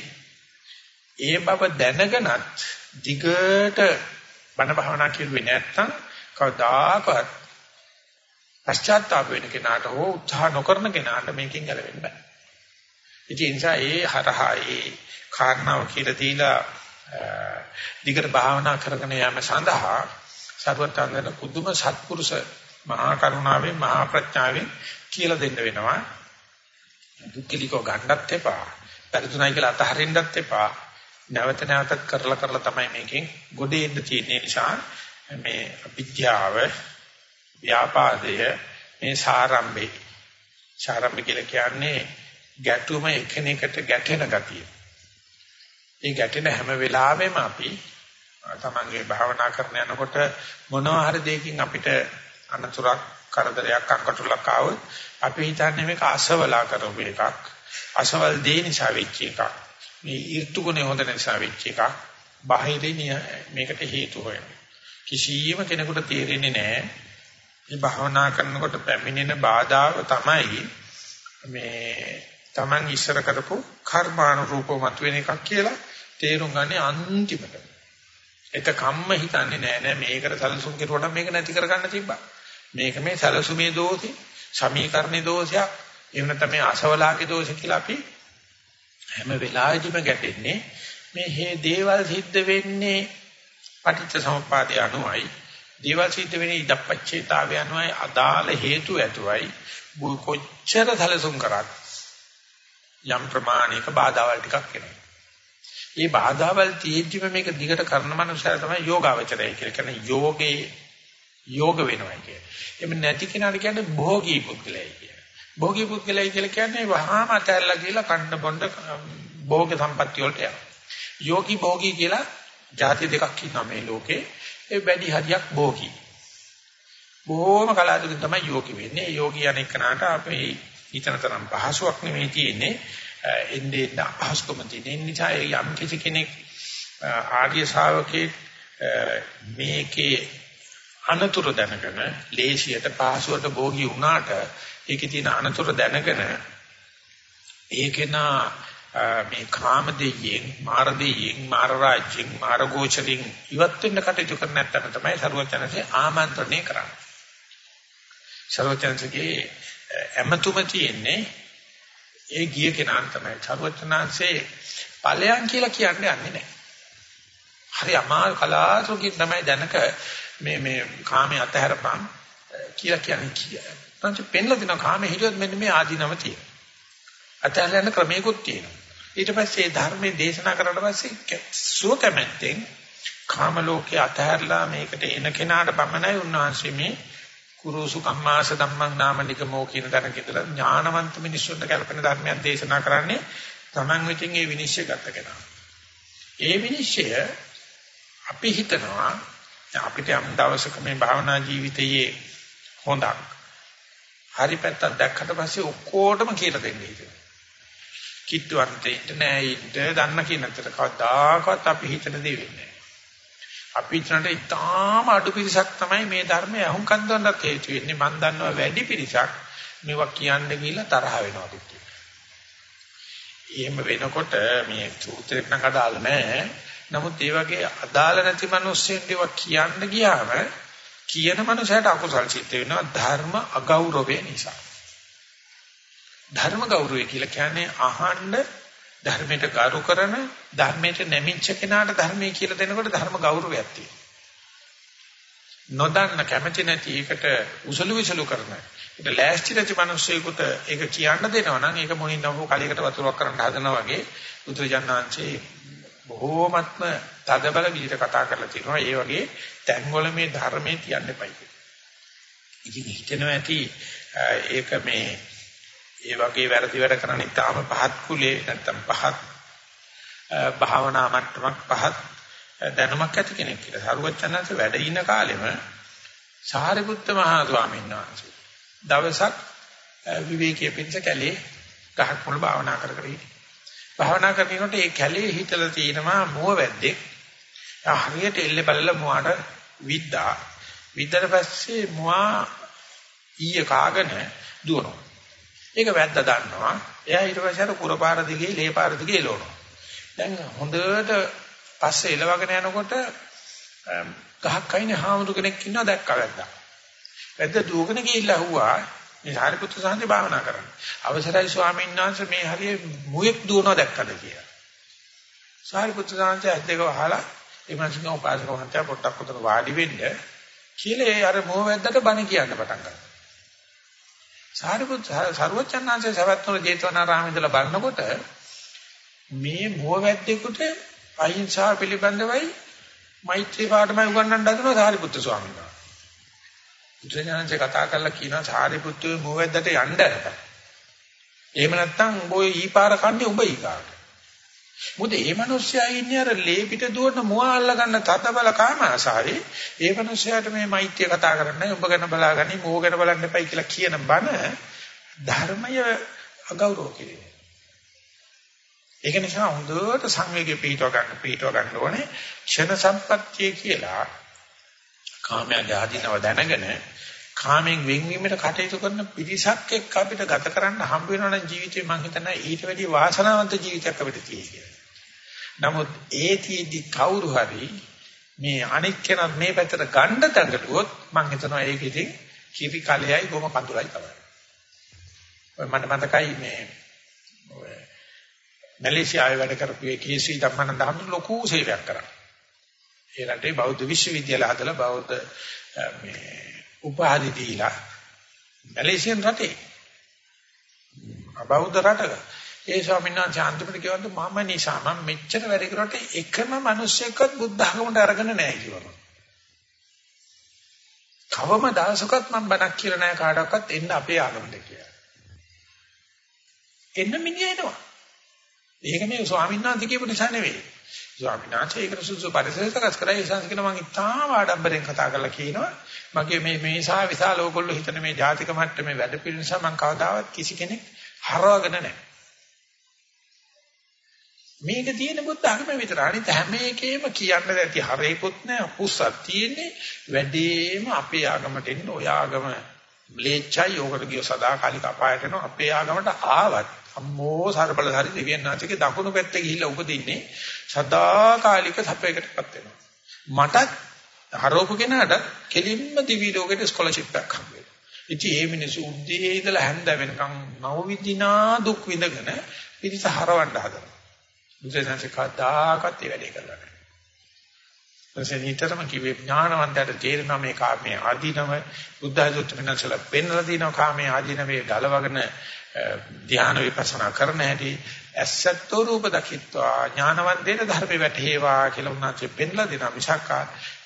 ඒ බව දැනගෙනත් දිගට බණ භාවනා කෙරුවේ නැත්නම් කවදාකවත් පශ්චාත්තාප වෙන කෙනාට හෝ උත්සාහ නොකරන කෙනාට මේකෙන් ගැලවෙන්න බෑ. ඉතින් ඒ නිසා ඒ හරහා ඒ කාරණාව කියලා දීලා දිගට භාවනා කරගෙන යාම සඳහා සර්වතන්දන කුදුම සත්පුරුෂ මහා කරුණාවෙන් මහා ප්‍රඥාවෙන් කියලා දෙන්න වෙනවා. දුක්ඛලිකෝ ගන්නත් එපා. පරිතුණයි කියලා අතහරින්නත් එපා. නැවත නැවතත් කරලා කරලා තමයි මේකෙන් ගොඩේ ඉන්න තියෙන නිසා මේ අවිද්‍යාව ව්‍යාපාදය මේ සාරම්භේ සාරම්භ කියලා කියන්නේ ගැටුම එකිනෙකට ගැටෙන ගතිය. ඒ ගැටෙන හැම වෙලාවෙම අපි තමන්ගේ භාවනා කරන යනකොට මොනවා හරි දෙයකින් අපිට අනතුරක් කරදරයක් අකටුලක් ආවොත් අපි හිතන්නේ මේක අසවලා කරපු එකක් අසවල් දේ නිසා වෙච්ච එකක්. මේ ඍතුගුණේ හොඳ නිසා වෙච්ච එකක්. බාහිරින් මේකට හේතු හොයන කිසියම් කෙනෙකුට තේරෙන්නේ නැහැ. මේ භාවනා කරනකොට පැමිණෙන බාධාව තමයි මේ Taman ඉස්සර කරපු කර්මානුරූපව මතුවෙන එකක් කියලා. තේරුම් ගන්නේ අන්තිමට. එත කම්ම හිතන්නේ නෑ නෑ මේකට සැලසුම් කෙරුවට මේක නැති කරගන්න තිබ්බා. මේක මේ සැලසුමේ දෝෂේ, සමීකරණේ දෝෂයක්, එහෙම නැත්නම් මේ අසවලාගේ දෝෂ කියලා අපි හැම වෙලාවෙදිම ගැටෙන්නේ මේ හේ දේවල් සිද්ධ වෙන්නේ පටිච්ච සමුප්පාදේ අනුවයි දේවල් සිද්ධ වෙන්නේ ඉදප්පච්චේතාවය අනුවයි අදාළ හේතු ඇතුවයි කොච්චර සැලසුම් කරත් යම් ප්‍රමාණයක බාධාවල් ටිකක් එනවා. මේ බාධාවල් තියෙද්දිම මේක දිගට කරන මනුස්සයර තමයි යෝගාවචරය කියලා කියන්නේ යෝගේ යෝග වෙනවා කියන්නේ. එමෙ නැති කෙනාට කියන්නේ භෝගී පුද්ගලයි කියලා. භෝගී පුද්ගලයි කියලා කියන්නේ වහාම අතහැරලා කියලා කන්න බොන්න භෝග සම්පත්‍ය වලට යනවා. යෝගී භෝගී කියලා ಜಾති දෙකක් ඉන්නවා මේ ලෝකේ. ඒ වැඩි හරියක් භෝගී. බොහොම කලාතුරකින් තමයි යෝගී වෙන්නේ. යෝගී අනෙක්කනට අපේ ඊතරතරම් පහසුවක් නෙමෙයි තියෙන්නේ. එන්නේ අපහසුකම තියෙන නිසා යම් කිසි කෙනෙක් ආර්ය ශාවකේ මේකේ අනතුරු දැනගෙන ලේසියට පහසුවට භෝගී වුණාට ඒකේ තියෙන අනතුරු දැනගෙන ඒකේනා මේ කාම දෙයියෙන් මාර දෙයියෙන් මාර රාජ්‍යයෙන් මාර ගෝචරින් ඉවත් වෙන්න කටයුතු කරන නැත්නම් තමයි සරුවචනසේ ආමන්ත්‍රණය කරන්නේ. සරුවචනසේගේ ඇමතුම තියෙන්නේ ඒ ගිය කෙනාන් තමයි. සරුවචනසේ ඵලයන් කියලා කියන්නේ යන්නේ නැහැ. හරි අමාරු කලාතුරකින් තමයි දැනක මේ මේ කාමයේ අතහැරපන් කියලා කියන්නේ කියලා. නැත්නම් පෙන්ලා දෙනවා කාමයේ හිටියොත් මෙන්න මේ ආදීනව තියෙනවා. අතහැරලා යන ක්‍රමයකුත් තියෙනවා. ඊට පස්සේ ධර්මයේ දේශනා කරලා පස්සේ සුව කැමැත්තෙන් කාම ලෝකේ අතහැරලා මේකට එන කෙනාට පමණයි උන්වහන්සේ මේ කුරුසු කම්මාස ධම්මං නාම නිගමෝ කියන තැනක ඉඳලා ඥානවන්ත මිනිස්සුන්ට කල්පන ධර්මයක් දේශනා කරන්නේ Taman විසින් ඒ විනිශ්චය ගත කෙනා. ඒ විනිශ්චය අපි හිතනවා අපිට යම් දවසක මේ භාවනා ජීවිතයේ හොඳක් හරි පැත්තක් දැක්කට පස්සේ ඔක්කොටම කියලා දෙන්න හිතෙනවා. කිට්ටුවන්තෙන්ට නෑ ඉන්න දන්න කෙනෙක්ට කවදාකවත් අපි හිතන දේ වෙන්නේ අපි හිතනට ඉතාම අඩු පිරිසක් තමයි මේ ධර්මය අහුම්කන් දන්නත් හේතු වෙන්නේ මම දන්නවා වැඩි පිරිසක් මේවා කියන්න ගිහිල්ලා තරහ වෙනවා කිව්වා. එහෙම වෙනකොට මේ සූත්‍රයක් නම් අදාළ නැහැ. නමුත් ඒ වගේ අදාළ නැති මිනිස්සුන්ට ඒවා කියන්න ගියාම කියන මනුස්සයට අකුසල් සිද්ධ වෙනවා ධර්ම අගෞරවය නිසා. ධර්ම ගෞරවය කියලා කියන්නේ අහන්න ධර්මයට ගරු කරන ධර්මයට නැමිච්ච කෙනාට ධර්මයේ කියලා දෙනකොට ධර්ම ගෞරවයක් තියෙනවා. නොදන්න කැමැති නැති එකට උසලු විසලු කරන. ඒක ලෑස්ති නැති මිනිස්සෙකුට ඒක කියන්න දෙනවා නම් ඒක මොනින් නම කලියකට වතුරක් කරන්න හදනවා වගේ බුදුරජාණන්සේ බොහෝමත්ම තදබල විදිහට කතා කරලා තියෙනවා. ඒ වගේ තැන්වල මේ ධර්මයේ තියන්න එපයි. ඉතින් හිතෙනවා ඇති ඒක මේ ඒ වගේ වැරදි වැඩ කරන ඉතාම පහත් කුලේ නැත්තම් පහත් භාවනා මට්ටමක් පහත් දැනුමක් ඇති කෙනෙක් කියලා. සරුවචනන්ස වැඩ ඉන කාලෙම සාරිපුත්ත මහා ස්වාමීන් වහන්සේ දවසක් විවේකයේ පිටස කැලේ ගහක් මුල භාවනා කර කර හිටියා. භාවනා කරනකොට ඒ කැලේ හිතලා තියෙනවා මුව වැද්දෙක්. හරියට එල්ලේ බලලා මුවාට විද්දා. විද්දාට පස්සේ මුවා ඊය කාගෙන දුවනවා. ඒක වැද්ද දන්නවා. එයා ඊට පස්සේ අර කුරපාර දිගේ ලේ පාර දිගේ එලවනවා. දැන් හොඳට පස්සේ එලවගෙන යනකොට ගහක් අයිනේ හාමුදුර කෙනෙක් ඉන්නවා දැක්කා වැද්දා. වැද්ද දුවගෙන ගිහිල්ලා හුවා මේ සාරිපුත්‍ර සාන්ති භාවනා කරන්න. අවසරයි ස්වාමීන් වහන්සේ මේ හරිය මුවෙක් දුවනවා දැක්කද කියලා. සාරිපුත්‍ර සාන්ති ඇද්දක වහලා ඒ මනසින් උපාසක මහත්තයා පොට්ටක් උතන වාඩි වෙන්න කියලා ඒ අර මොහ වැද්දට බණ කියන්න පටන් ගත්තා. සාරිපුත්‍ර සර්වචන්නාංශයේ සවැත්නුර ජේතවනාරාමේ ඉඳලා බලනකොට මේ මොහ වැද්දෙකුට අහිංසාව පිළිබඳවයි මෛත්‍රී පාඩමයි උගන්වන්න හදනවා සාරිපුත්‍ර ස්වාමීන් වහන්සේ. බුදුරජාණන්සේ කතා කරලා කියනවා සාරිපුත්‍ර මොහ වැද්දට යන්න. එහෙම නැත්නම් උඹ ඊපාර කන්නේ උඹ ඊකාට. මොකද මේ මිනිස්සයා ඉන්නේ අර ලේ පිට දුවන මුව අල්ල ගන්න තතබල කාම ආසාවේ ඒ මිනිස්සයාට මේ මෛත්‍රිය කතා කරන්නේ ඔබ ගැන බලාගනි මෝ ගැන බලන්න එපයි කියලා කියන බණ ධර්මය අගෞරව කිරීම. ඒක නිසා හොඳට සංවේගය පිටව ගන්න පිටව ගන්න ඕනේ ක්ෂණ සම්පත්තිය කියලා කාමයන්ගේ ආධිනව දැනගෙන කාමෙන් වෙන්වීමට කටයුතු කරන පිරිසක් එක්ක අපිට ගත කරන්න හම්බ වෙනවනම් ජීවිතේ මම හිතනවා ඊට වැඩිය වාසනාවන්ත ජීවිතයක් අපිට තියෙයි නමුත් ඒතිෙදි කවුරු හරි මේ අනික් කෙනා මේ පැත්තට ගන්න දඟලුවොත් මම හිතනවා ඒක ඉතින් කිරි කලෙයි බොම කඳුලයි තමයි. ඔය මට මතකයි මේ ඔය මැලේසියාවේ වැඩ කරපු ඒ කේසී ධම්මනන්ද හඳු ලොකු සේවයක් කරා. ඒ රටේ බෞද්ධ විශ්වවිද්‍යාල හදලා බෞද්ධ මේ උපාධි දීලා මැලේසියන් රටේ අබෞද්ධ රටක ඒ ස්වාමීන් වහන්සේ අන්තිමට කියවන්තු මම නිසා මම මෙච්චර වැඩ කරොට එකම මිනිස්සෙක්වත් බුද්ධ ධර්මයට අරගෙන නැහැ කිව්වා. කවම දවසකත් මම බණක් කියලා නැහැ කාටවත් එන්න අපේ ආගමට කියලා. එන්න මිනිහ එනවා. ඒක මේ ස්වාමීන් වහන්සේ කියපු නිසා නෙවෙයි. ස්වාමීන් වහන්සේ ඒකට සුසු පරිසරය සකස් කරලා ඒ සංස්කෘතිය මම ඉතාම ආඩම්බරෙන් කතා කරලා කියනවා. මගේ මේ මේ සා විශාල ඕගොල්ලෝ හිතන මේ ජාතික මට්ටමේ වැඩ පිළිවෙල නිසා මම කවදාවත් කිසි කෙනෙක් හරවගෙන නැහැ. මේක තියෙන බුද්ධ ආගම විතර. අනිත් හැම එකේම කියන්න දැති හරේකුත් නැහැ, හුස්සක් තියෙන්නේ. වැඩිම අපේ ආගමට එන්න ඔය ආගම ම්ලේච්ඡයි යෝගට ගිය සදාකාලික අපායට යනවා. අපේ ආගමට ආවත් අම්මෝ සර්බලධාරි දෙවියන් වහන්සේගේ දකුණු පැත්තේ ගිහිල්ලා උපදින්නේ සදාකාලික සැපයකටපත් වෙනවා. මටත් හරෝපු කෙනාට කෙලින්ම දිවි ලෝකෙට ස්කෝලර්ෂිප් එකක් හම්බ වෙනවා. ඉතින් මේ මිනිස්සු උද්දී ඉඳලා හැන්ද වෙනකන් නව විදිනා දුක් විඳගෙන පිටිස හරවන්න හදනවා. බුදුසසුන කතාකත් ඒ වැඩේ කරලා නැහැ. එතකොට නිතරම කිව්වේ ඥානවන්තයට තේරෙනවා මේ කාමයේ ආදීනව බුද්ධ ධර්ම වෙනසල පෙන්වලා දිනවා කාමයේ ආදීනවේ ගලවගෙන ධ්‍යාන විපස්සනා කරන හැටි ඇසත්තු රූප දකිත්වා ඥානවන්තේන ධර්මේ වැටේවා කියලා උන්වහන්සේ පෙන්ලා දෙනවා. මිසක්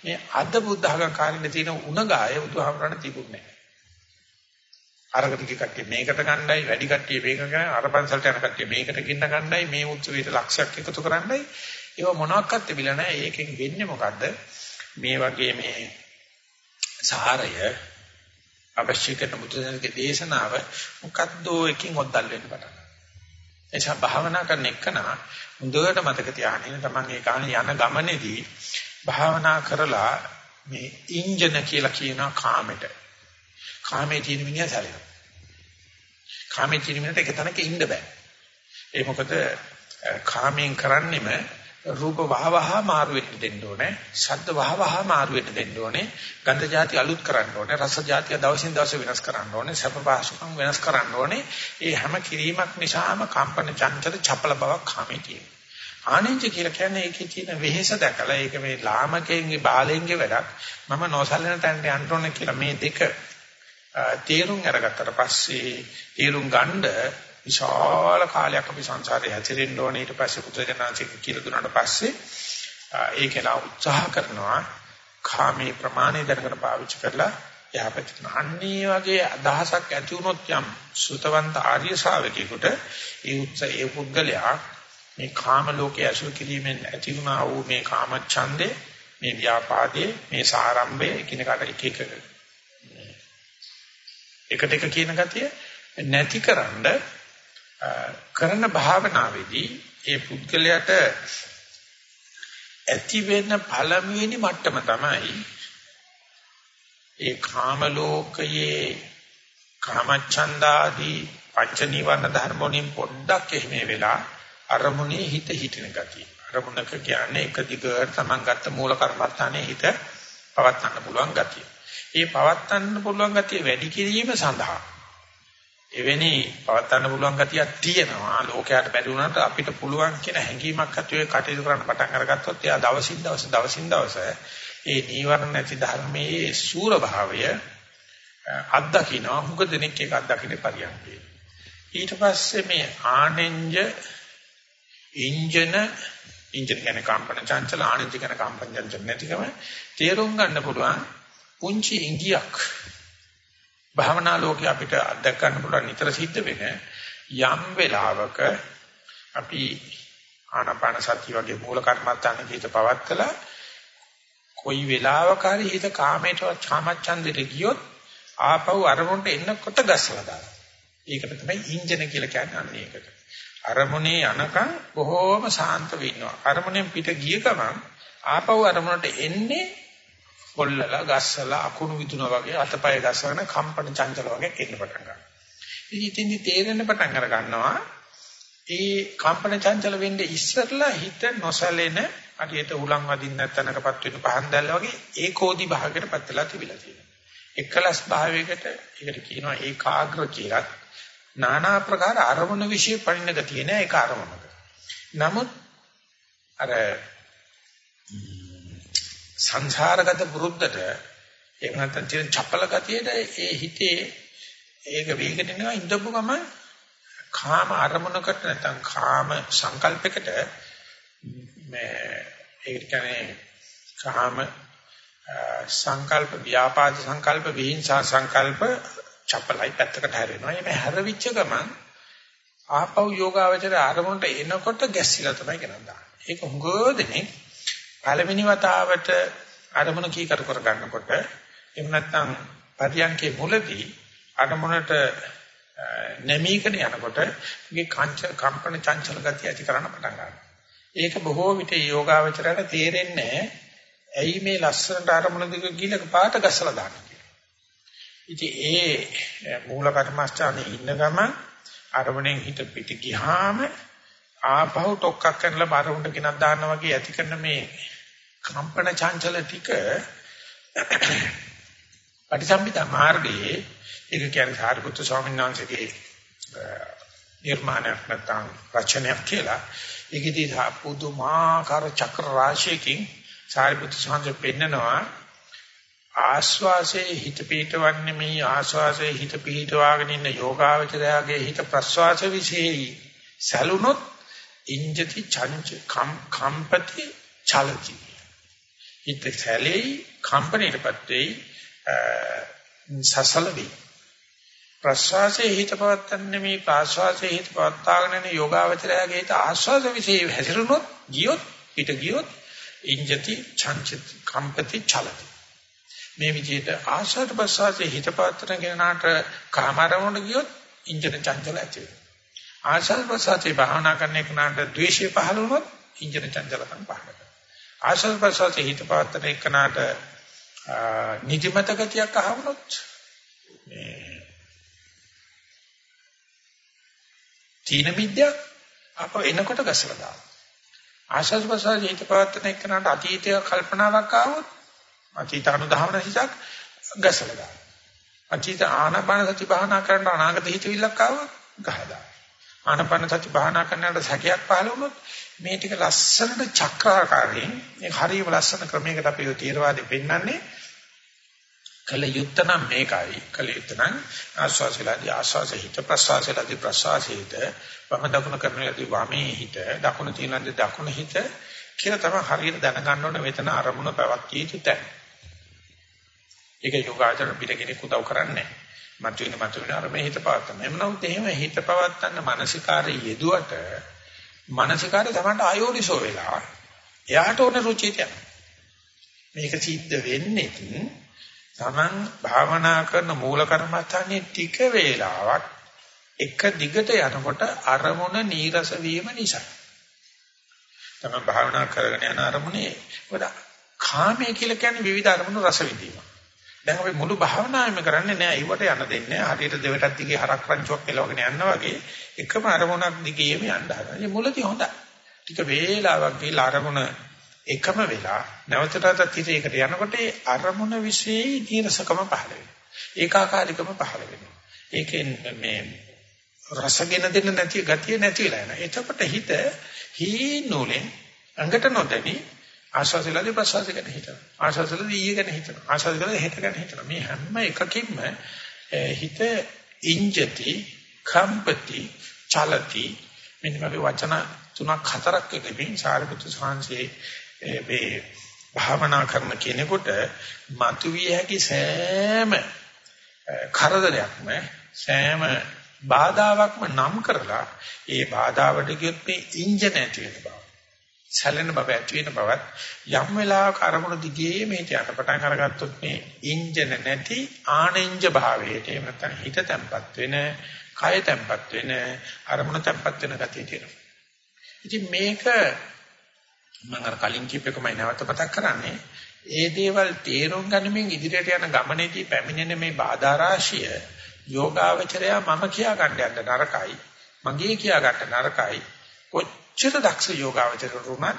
මේ අද බුද්ධ ධර්ම කාරින්න තියෙන උණගාය බුදුහාමරණ තිබුණේ නැහැ. අරකට ටික කට්ටිය මේකට ගණ්ඩායි වැඩි කට්ටිය මේක ගන්න අර පන්සලට යන කට්ටිය මේකට ගින්න ගණ්ඩායි මේ උත්සවයට ලක්ෂයක් එකතු කරන්නයි. ඒව මොනවාක්වත් තිබිලා නැහැ. ඒකෙන් වෙන්නේ මොකද්ද? මේ වගේ මේ සාරය අවශ්‍ය කරන මුද්‍රණයේ දේශනාව මොකද්ද එකකින් ඔද්දල් වෙන්න පටන් ගන්නවා එනිසා භාවනා කරන එකන හොඳට මතක තියාගන්න තමන් ඒ කාණේ යන ගමනේදී භාවනා කරලා මේ ඉන්ජන කියලා කියන කාමෙට කාමයේ තියෙන මිනිහා සැලෙනවා. කාමයේ තියෙන මිනිහට එක තැනක ඉන්න බෑ. ඒ මොකද කාමයෙන් කරන්නේම රූප වහවහ මාරු වෙන්න දෙන්න ඕනේ. ශබ්ද වහවහ මාරු වෙන්න දෙන්න ඕනේ. ගන්ධ જાති අලුත් කරන්න ඕනේ. රස જાති දවසින් දවස වෙනස් කරන්න ඕනේ. සැප පහසුකම් වෙනස් කරන්න ඕනේ. ඒ හැම කිරීමක් නිසාම කම්පන චංචල චපල බවක් කාමයේ තියෙනවා. ආනෙන්ජ කියලා කියන්නේ ඒකේ තියෙන වෙහෙස දැකලා ඒක මේ ලාමකයෙන්ගේ බාලයෙන්ගේ වැඩක් මම නොසලන තැනට යන්න ඕනේ කියලා මේ දෙක තේරුම් අරගත්තට පස්සේ තේරුම් ගන්න විශාල කාලයක් අපි සංසාරේ හැතිරෙන්න ඕනේ. ඊට පස්සේ පුත්‍රජනනාචික කියලා දුන්නාට පස්සේ ඒකේලා උත්සාහ කරනවා කාමී ප්‍රමාණය දැනගෙන පාවිච්චි කරලා යහපත් අන්නේ වගේ අදහසක් ඇති වුණොත් යම් සුතවන්ත ආර්ය ශාවකයෙකුට ඒ උත්සාහ ඒ පුද්ගලයා මේ කාම ලෝකයේ අසුර කිරීමෙන් ඇති වුණා වූ මේ කාම ඡන්දේ මේ ව්‍යාපාදේ මේ සාරම්භය එකිනෙකට එක එක එකට එක කියන ගතිය නැතිකරන්න කරන භාවනාවේදී ඒ පුද්ගලයාට ඇති වෙන පළමුවෙනි මට්ටම තමයි ඒ කාම ලෝකයේ කාමච්ඡන්දාදී පංච නීවරණ ධර්ම වලින් පොඩ්ඩක් එහෙම වෙලා අරමුණේ හිත හිටින ගතිය. අරමුණක කියන්නේ එක දිගට තමන් ගත්ත මූල කර්මස්ථානයේ හිත පවත්වන්න පුළුවන් ගතිය. මේ පවත්වන්න පුළුවන් ගතිය වැඩි කිරීම සඳහා එවැනි පවත්වන්න පුළුවන් ගතියක් තියෙනවා. ලෝකයට බැරි වුණාට අපිට පුළුවන් කියන හැඟීමක් ඇති වෙයි කටයුතු කරන්න පටන් අරගත්තොත් එයා දවසින් දවස දවසින් දවස ඒ නීවරණ නැති ධර්මයේ සූර භාවය අත්දකින්න හුඟ දෙනෙක් ඒක අත්දකින්න පරියන්කේ. ඊට පස්සේ මේ ආනෙන්ජ ඉන්ජන ඉන්ජන කියන්නේ කම්පන චංචල ආනෙන්ජ කියන කම්පන චංචල නැතිකම තේරුම් ගන්න පුළුවන් පුංචි ඉංගියක් භාවනා ලෝකේ අපිට අත්දැක ගන්න පුළුවන් නිතර සිද්ධ වෙන යම් වෙලාවක අපි ආනාපාන සතිය වගේ මූල කර්මත්තාන හිත පවත්තලා කොයි වෙලාවක හරි හිත කාමයට කාමච්ඡන්දෙට ගියොත් ආපහු අරමුණට එන්නකොට ගස්සලා දානවා. ඒකට තමයි ඉන්ජන කියලා කියන්නේ අන්න ඒකට. අරමුණේ යනකම් බොහෝම සාන්ත වෙන්නවා. අරමුණෙන් පිට ගිය ගමන් ආපහු අරමුණට එන්නේ පොල්ලලා ගස්සලා අකුණු විදුනා වගේ අතපය ගස්සගෙන කම්පන චංචල වගේ එන්න පටන් ගන්නවා. ඉතින් ඉතින් තේරෙන්න පටන් අර ගන්නවා. ඒ කම්පන චංචල වෙන්නේ ඉස්සරලා හිත නොසැලෙන අඩියට උලන් වදින්න නැත්නම්කපත් වෙන පහන් දැල්ල වගේ ඒකෝදි භාගයකට පත්ලා තිබිලා තියෙනවා. එකලස් භාවයකට ඒකට කියනවා ඒකාග්‍ර කියලා. নানা ආකාර අරමුණු વિશે පරිණ ගතිය නෑ ඒක අරමුණක. නමුත් අර සංසාරගත පුරුද්දට එහෙම නැත්නම් තියෙන චපල ගතියට ඒ හිතේ ඒක වේගට එනවා ඉඳපු ගම කාම අරමුණකට නැත්නම් කාම සංකල්පයකට මේ ඒක කියන්නේ කාම සංකල්ප ව්‍යාපාද සංකල්ප විහිංසා සංකල්ප චපලයි පැත්තකට හැරෙනවා. මේ හැරවිච්ච ගමන් ආපහු යෝගාවචර ආරමුණට එනකොට ගැස්සිලා තමයි ගෙනදා. ඒක හුඟෝදෙනේ පළවෙනි වතාවට අරමුණ කීකර කර ගන්නකොට එහෙම නැත්නම් පරියන්කේ මුලදී අරමුණට නැමීකන යනකොට මේ කංච කම්පන චංචල ගතිය ඇති කරන්න පටන් ගන්නවා. ඒක බොහෝ විට යෝගාවචරයට තේරෙන්නේ ඇයි මේ ලස්සනට අරමුණ දිග ගිලක පාට ගස්සලා දාන්නේ කියලා. ඉතින් ඒ මූල කර්මස්ථානේ ඉන්න ගමන් අරමුණෙන් හිත පිට ගියාම ආපහු ටොක්ක්ක් කරලා බරමුණට ගෙනත් දානවා වගේ ඇති කරන මේ කම්පන චංචල ටික පටිසම්භිත මාර්ගයේ ඒක කියන්නේ සාරිපුත්‍ර ස්වාමීන් වහන්සේගේ නිර්මාණයක් නැත්නම් රචනයක් කියලා. ඒකෙදි පුදුමාකාර චක්‍ර රාශියකින් සාරිපුත්‍ර ස්වාමීන් පෙන්නනවා ආස්වාසේ හිත පිටවන්නේ මේ ආස්වාසේ හිත පිටවාගෙන ඉන්න යෝගාවචරයාගේ හිත ප්‍රස්වාස විශේෂයි සැලුනොත් ඉන්ජති චංච කම්පති චලති. හිත සැලෙයි කම්පණයටපත් වෙයි සසල වෙයි. ප්‍රශ්වාසයේ හිත පවත්තන්නේ මේ ප්‍රශ්වාසයේ හිත පවත්තාගෙන යන යෝගාවචරයගේ හිත ආශ්වාස විශේෂ හැසිරුණොත් ගියොත් පිට ගියොත් ඉංජති චංචති කම්පති චලති. මේ විදිහට ආශ්වාස ප්‍රශ්වාසයේ හිත පවත්තන කෙනාට කාමරමුණ ගියොත් ඉංජන චංචල ඇති වෙනවා. ආශ්වාස ප්‍රශ්වාසයේ භාවනා කරන කෙනාට ද්වේෂය පහළ වුණොත් ඉංජන චංචලකම් පහළ වෙනවා ආශ්වාස ප්‍රශ්වාසයේ හිත පවත්තන එකනට නිදිමත ගතියක් අහවනොත් මේ තීන මිද්‍යක් අප එනකොට ගසලා දානවා. ආශ්වාස ප්‍රශ්වාසයේ හිත පවත්තන එකනට අතීතය කල්පනාවක් ආවොත් අතීත අනුධාවන හිතක් ගසලා දානවා. අතීත ආනාපාන සති භාවනා කරන අනාගත හිතවිල්ලක් ආවොත් ගහලා ආනාපාන සති භාවනා කරනකොට සැකයක් පහළ වුණොත් මේ ටික ලස්සනට චක්‍රාකාරයෙන් මේ හරියම ලස්සන ක්‍රමයකට අපි තීරවාදී පෙන්වන්නේ කල යුත්ත නම් මේකයි. කල යුත්ත නම් ආස්වාසයලාදී ආස්වාස හිත ප්‍රසවාසයලාදී ප්‍රසවාසහිත වම දකුණ කරනලාදී වමේ හිත දකුණ තියනදී දකුණ හිත කියලා තමයි හරියට දැනගන්න ඕනේ මෙතන අරමුණ පැවතිය යුතු තැන. ඒක යෝගාචර පිටකෙනෙක් උදව් කරන්නේ මතුවෙන මතුවෙන අරමුණ හිත පවත්තන. එමුණොත් එහෙම හිත පවත්තන්න මානසිකාරය යෙදුවට මානසිකාරය තමයි ආයෝනිසෝ වෙලා එයාට ඕන රුචියට මේක සිද්ධ වෙන්නේ තමන් භාවනා කරන මූල කර්මස්ථානයේ ටික වේලාවක් එක දිගට යනකොට අරමුණ නීරස වීම නිසා තමන් භාවනා කරගෙන යන අරමුණේ වඩා කාමයේ කියලා කියන්නේ විවිධ අරමුණු රස විඳීම. දැන් අපි මුළු භාවනාවෙම කරන්නේ නෑ ඒවට යන්න දෙන්නේ හරියට දෙවටක් දිගේ හරක් රංචුවක් කෙලවගෙන යනවා වගේ එකම අරමුණක් දිගේම යන්න හදනවා. ඉතින් මුලදී හොඳයි. ටික වේලාවක් ගිහලා අරමුණ එකම වෙලා නැවතටත් ඉතිරේකට යනකොට ඒ අරමුණ વિશે නීරසකම පහළ වෙනවා. ඒකාකාරීකම පහළ වෙනවා. ඒකෙන් මේ රසගෙන දෙන්න නැති ගතිය නැති වෙලා යනවා. එතකොට හිත හීනෝලෙන් අඟට නොදැනි ආශාසලදී ප්‍රසවාසය ගැන හිතනවා. ආශාසලදී ඊය ගැන හිතනවා. ආශාසලදී හෙට ගැන හිතනවා. මේ හැම එකකින්ම හිත ඉංජති, කම්පති, චලති මෙන්න මේ වචන තුනක් හතරක් එකකින් සාරිපුත්‍ර සාංශේ මේ භාවනා කරන කෙනෙකුට මතුවිය හැකි සෑම කරදරයක්ම සෑම බාධාවක්ම නම් කරලා ඒ බාධාවට කියොත් මේ ඉන්ජන ඇති වෙන බව. සැලෙන බව ඇති වෙන බවත් යම් වෙලාවක අරමුණු දිගේ මේ යට පටන් අරගත්තොත් මේ ඉන්ජන නැති ආනෙන්ජ භාවයට එහෙම නැත්නම් හිත තැම්පත් වෙන, කය තැම්පත් වෙන, අරමුණ තැම්පත් වෙන ගතිය තියෙනවා. ඉතින් මේක මම අර කලින් කියපේකමයි නැවත මතක් කරන්නේ. ඒ දේවල් තේරුම් ගනිමින් ඉදිරියට යන ගමනේදී පැමිණෙන මේ බාධා රාශිය යෝගාවචරය මම කියා ගන්න යන්න නරකයි. මගේ කියා ගන්න නරකයි. කොච්චර දක්ෂ යෝගාවචරවරු වුණත්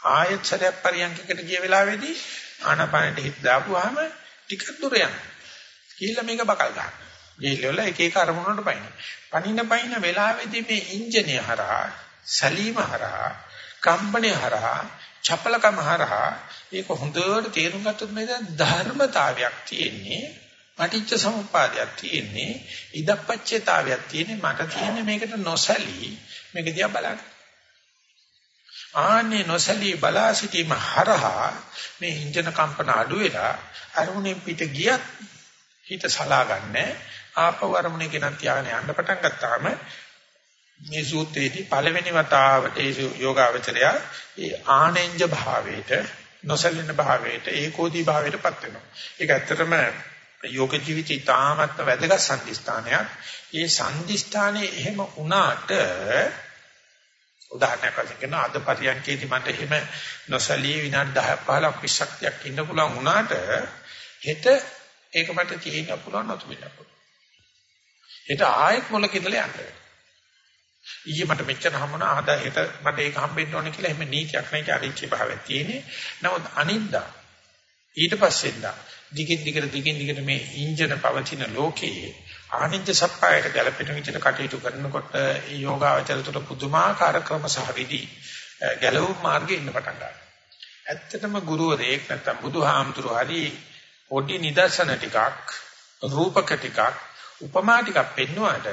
ආයත් සරයක් පරියන්කකට ගිය වෙලාවේදී ආනාපානෙට හිත දාපුවාම ටිකක් දුර යනවා. කියලා මේක බකල් ගන්න. ගිහිල්ලා එක එක අරමුණකට පයින්න. පනින පයින්න වෙලාවේදී මේ ඉන්ජිනේය හරහා, සලීම හරහා, කම්පණය හරහා, චපලකම හරහා ඒක හොඳට තේරුම් ගත්තොත් මේ ධර්මතාවයක් තියෙන්නේ පටිච්ච සමුප්පාදයක් තියෙන්නේ ඉදප්පච්චේතාවයක් තියෙන්නේ මට තියෙන්නේ මේකට නොසැලී මේක දිහා බලන්න ආන්නේ නොසැලී බලා සිටීම හරහා මේ හින්ජන කම්පන අඩු වෙලා අරමුණෙන් පිට ගියත් හිත සලාගන්නේ ආපව අරමුණේ ගෙනත් තියාගෙන යන්න පටන් ගත්තාම මේ සූත්‍රයේදී පළවෙනි වතාවට ඒ යෝගාවචරය ඒ ආනෙන්ජ භාවයට නොසැලෙන භාවයට ඒකෝදී භාවයටපත් වෙනවා. ඒක ඇත්තටම යෝග ජීවිතය තාමත් වැදගත් සම්දිස්ථානයක්. ඒ සම්දිස්ථානේ එහෙම වුණාට උදාහරණයක් වශයෙන් කියන අද පරියන්කේදී මට එහෙම නොසලී විනාඩි 10 15ක් 20ක් ඉන්න පුළුවන් වුණාට හෙට ඒක මට තියෙන්න පුළුවන් නතු වෙන්න පුළුවන්. හෙට ආයෙත් මොලක ඉඳලා යන්න. ඊයේ මට මෙච්චර හම්බුණා අද හෙට මට ඒක හම්බෙන්න ඕනේ කියලා එහෙම නීතියක් නැහැ අරිච්චි භාවයක් තියෙන්නේ. නමුත් අනිද්දා ඊට පස්සෙන්දා දිගින් දිගට දිගින් දිගට මේ ඉන්ජන පවතින ලෝකයේ ආනිච්ච සප්පායට ගැලපෙන විදිහට කටයුතු කරනකොට ඒ යෝගාවචර තුළ පුදුමාකාර ක්‍රම සහ විදි ගැලවුම් මාර්ගෙ ඉන්න පටන් ගන්නවා. ඇත්තටම ගුරුවරයෙක් නැත්තම් බුදුහාමුදුරු හරි පොඩි නිදර්ශන ටිකක් රූපක ටිකක් උපමා ටිකක් පෙන්වුවාට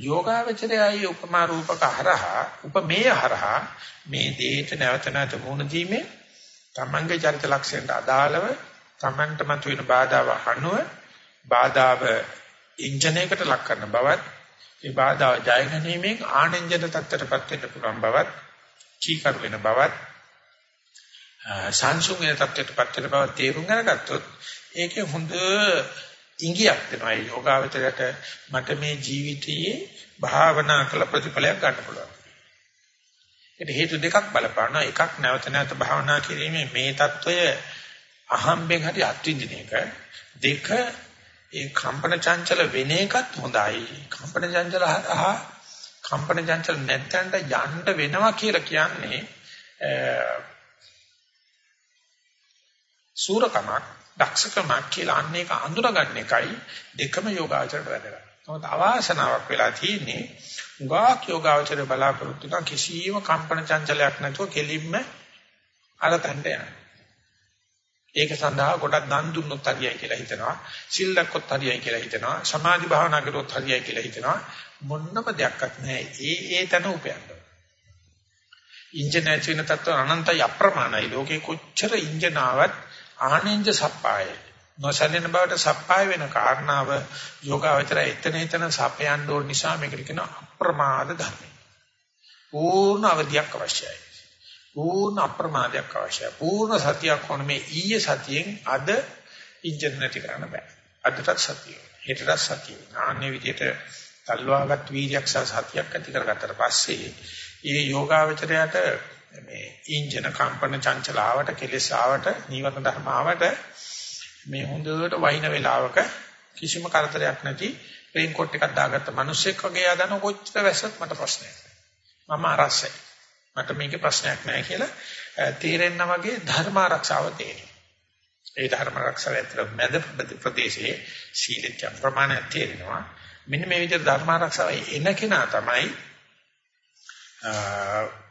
යෝගාවචරයයි උපමා රූපක හරහා උපමේය හරහා මේ දෙයට නැවත නැවත මුහුණ දීමේ තමන්ගේ චරිත ලක්ෂණයට අදාළව තමන්ට මතුවෙන බාධාව අනුව බාධාව ඉන්ජනයකට ලක් කරන බවත් ඒ බාධා ජය ගැනීමෙන් ආනන්ජන තත්ත්වයටපත් වෙන්න පුළුවන් බවත් කීකරු වෙන බවත් සංසුන් වෙන තත්ත්වයටපත් වෙන බව තේරුම් අරගත්තොත් ඒකේ හොඳ ඉඟියක් වෙනවා ඒ යෝගාවචරයට මට මේ ජීවිතයේ භාවනා කළ ප්‍රතිඵලයක් ගන්න පුළුවන්. ඒට හේතු දෙකක් බලපානවා එකක් නැවත නැවත භාවනා කිරීමේ මේ తত্ত্বය අහම්බෙන් හරි අත්විඳින එක දෙක ඒ කම්පන චංචල වෙන එකත් හොඳයි. කම්පන චංචල හා කම්පන චංචල නැත්තන්ට යන්න වෙනවා කියලා කියන්නේ සූරකමක් දක්ෂකමක් කියලා අන්න ඒක අඳුරගන්න එකයි දෙකම යෝගාචරයට වැදගත්. නමුත් අවාසනාවක් වෙලා තියෙන්නේ උගාක් යෝගාචරය බලාපොරොත්තු වෙන කිසියම් කම්පන චංචලයක් නැතුව කෙලින්ම අරතන්ට යනවා. ඒක සඳහා ගොඩක් දන් දුන්නොත් හරියයි කියලා හිතනවා. සිල් දැක්කොත් හරියයි කියලා හිතනවා. සමාධි භාවනා කරොත් හරියයි කියලා හිතනවා. මොන්නම දෙයක්වත් නැහැ. ඒ ඒ තන උපයන්න. ඉන්ජිනේර් වෙන තත්ත්ව අනන්තයි අප්‍රමාණයි. ලෝකේ කොච්චර ඉන්ජිනාවත් ආනෙන්ජ සප්පාය. නොසැලෙන බවට සප්පාය වෙන කාරණාව යෝගාවචරය එතන එතන සපයන්න ඕන නිසා මේකට කියනවා අප්‍රමාද ධර්මය. පූර්ණ අවධියක් අවශ්‍යයි. පූර්ණ අප්‍රමාදයක් අවශ්‍යයි. පූර්ණ සතියක් ඕන මේ ඊයේ සතියෙන් අද ඉන්ජින් නැති කරන්න බෑ. අදටත් සතිය. හෙටටත් සතිය. ආන්නේ විදිහට තල්වාගත් වීර්යයක් සහ සතියක් ඇති කරගත්තට පස්සේ මේ යෝගාවචරයට මේ ඉන්ජින කම්පන චංචල ආවට කෙලස් ආවට නීවරණ ධර්ම ආවට මේ හොඳට වහින වෙලාවක කිසිම කරදරයක් නැති රේන් කෝට් එකක් දාගත්ත මිනිස්සෙක් වගේ ආදන කොච්චර වැස්සත් මට ප්‍රශ්නයක් මම අරසයි මට මේකේ ප්‍රශ්නයක් නැහැ කියලා තීරෙන්න වගේ ධර්ම ආරක්ෂාව තියෙනවා ඒ ධර්ම ආරක්ෂාව ඇතර මැද ප්‍රදේශයේ සීලෙත් ප්‍රමාණය තියෙනවා මෙන්න මේ විදිහට ධර්ම ආරක්ෂාව එන කෙනා තමයි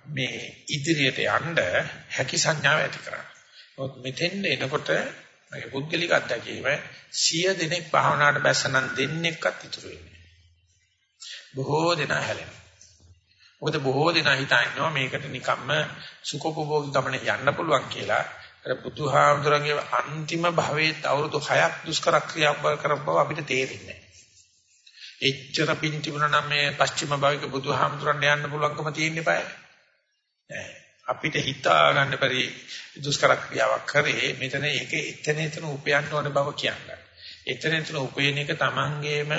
මේ ඉදිරියට යන්න හැකි සංඥාව ඇති කරන්නේ. මොකද මෙතෙන් එනකොට මගේ පුද්ගලික අත්දැකීම 100 දිනක් භාවනාවට බැස්සනම් දෙන්නෙක්වත් ඉතුරු වෙන්නේ බොහෝ දෙනා හැලෙනවා. මොකද බොහෝ දෙනා හිතනවා මේකට නිකම්ම සුඛෝපභෝගී ගමන යන්න පුළුවන් කියලා. අර බුදුහාමුදුරන්ගේ අන්තිම භවයේ අවුරුදු 6ක් දුෂ්කර ක්‍රියා කරපුව අපිට තේරෙන්නේ එච්චර පින් තිබුණා නම් මේ පස්චිම භාවික බුදුහාමුදුරන් යන්න පුළුවන්කම තියෙන්නේ බෑ. නෑ. අපිට හිතා ගන්න බැරි දුෂ්කර ක්‍රියාවක් කරේ මෙතන ඒක එතන එතන උපයන්න ඕන බව කියන්නේ. එතන එතන උපයන එක Tamangeම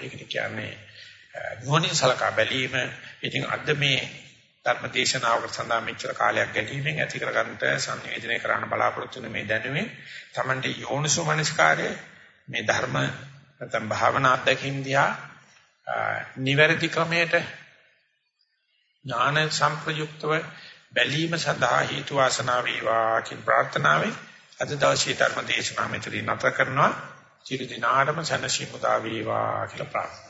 ඒකට කියන්නේ නුවණින් සලකා බැලීම. ඉතින් අද මේ ධර්මදේශනාවකට සඳහා මෙච්චර කාලයක් ගැනීමෙන් ඇති කරගන්නට සංවේදනය කරන්න බලාපොරොත්තු වෙන මේ දැනුමේ Tamante යෝනිසෝ මනස්කාරය මේ ධර්ම නැත්නම් භාවනා අධ්‍යක්ෂින් දිහා නිවැරදි ක්‍රමයට ඥාන සංප්‍රයුක්තව බැලීම සඳහා හේතු වාසනා වේවා කියන ප්‍රාර්ථනාවෙන් අද දවසේ ධර්ම දේශනාව මෙතනින් නැවත කරනවා. චිර දිනාටම සනසි මුදා වේවා කියලා ප්‍රාර්ථනා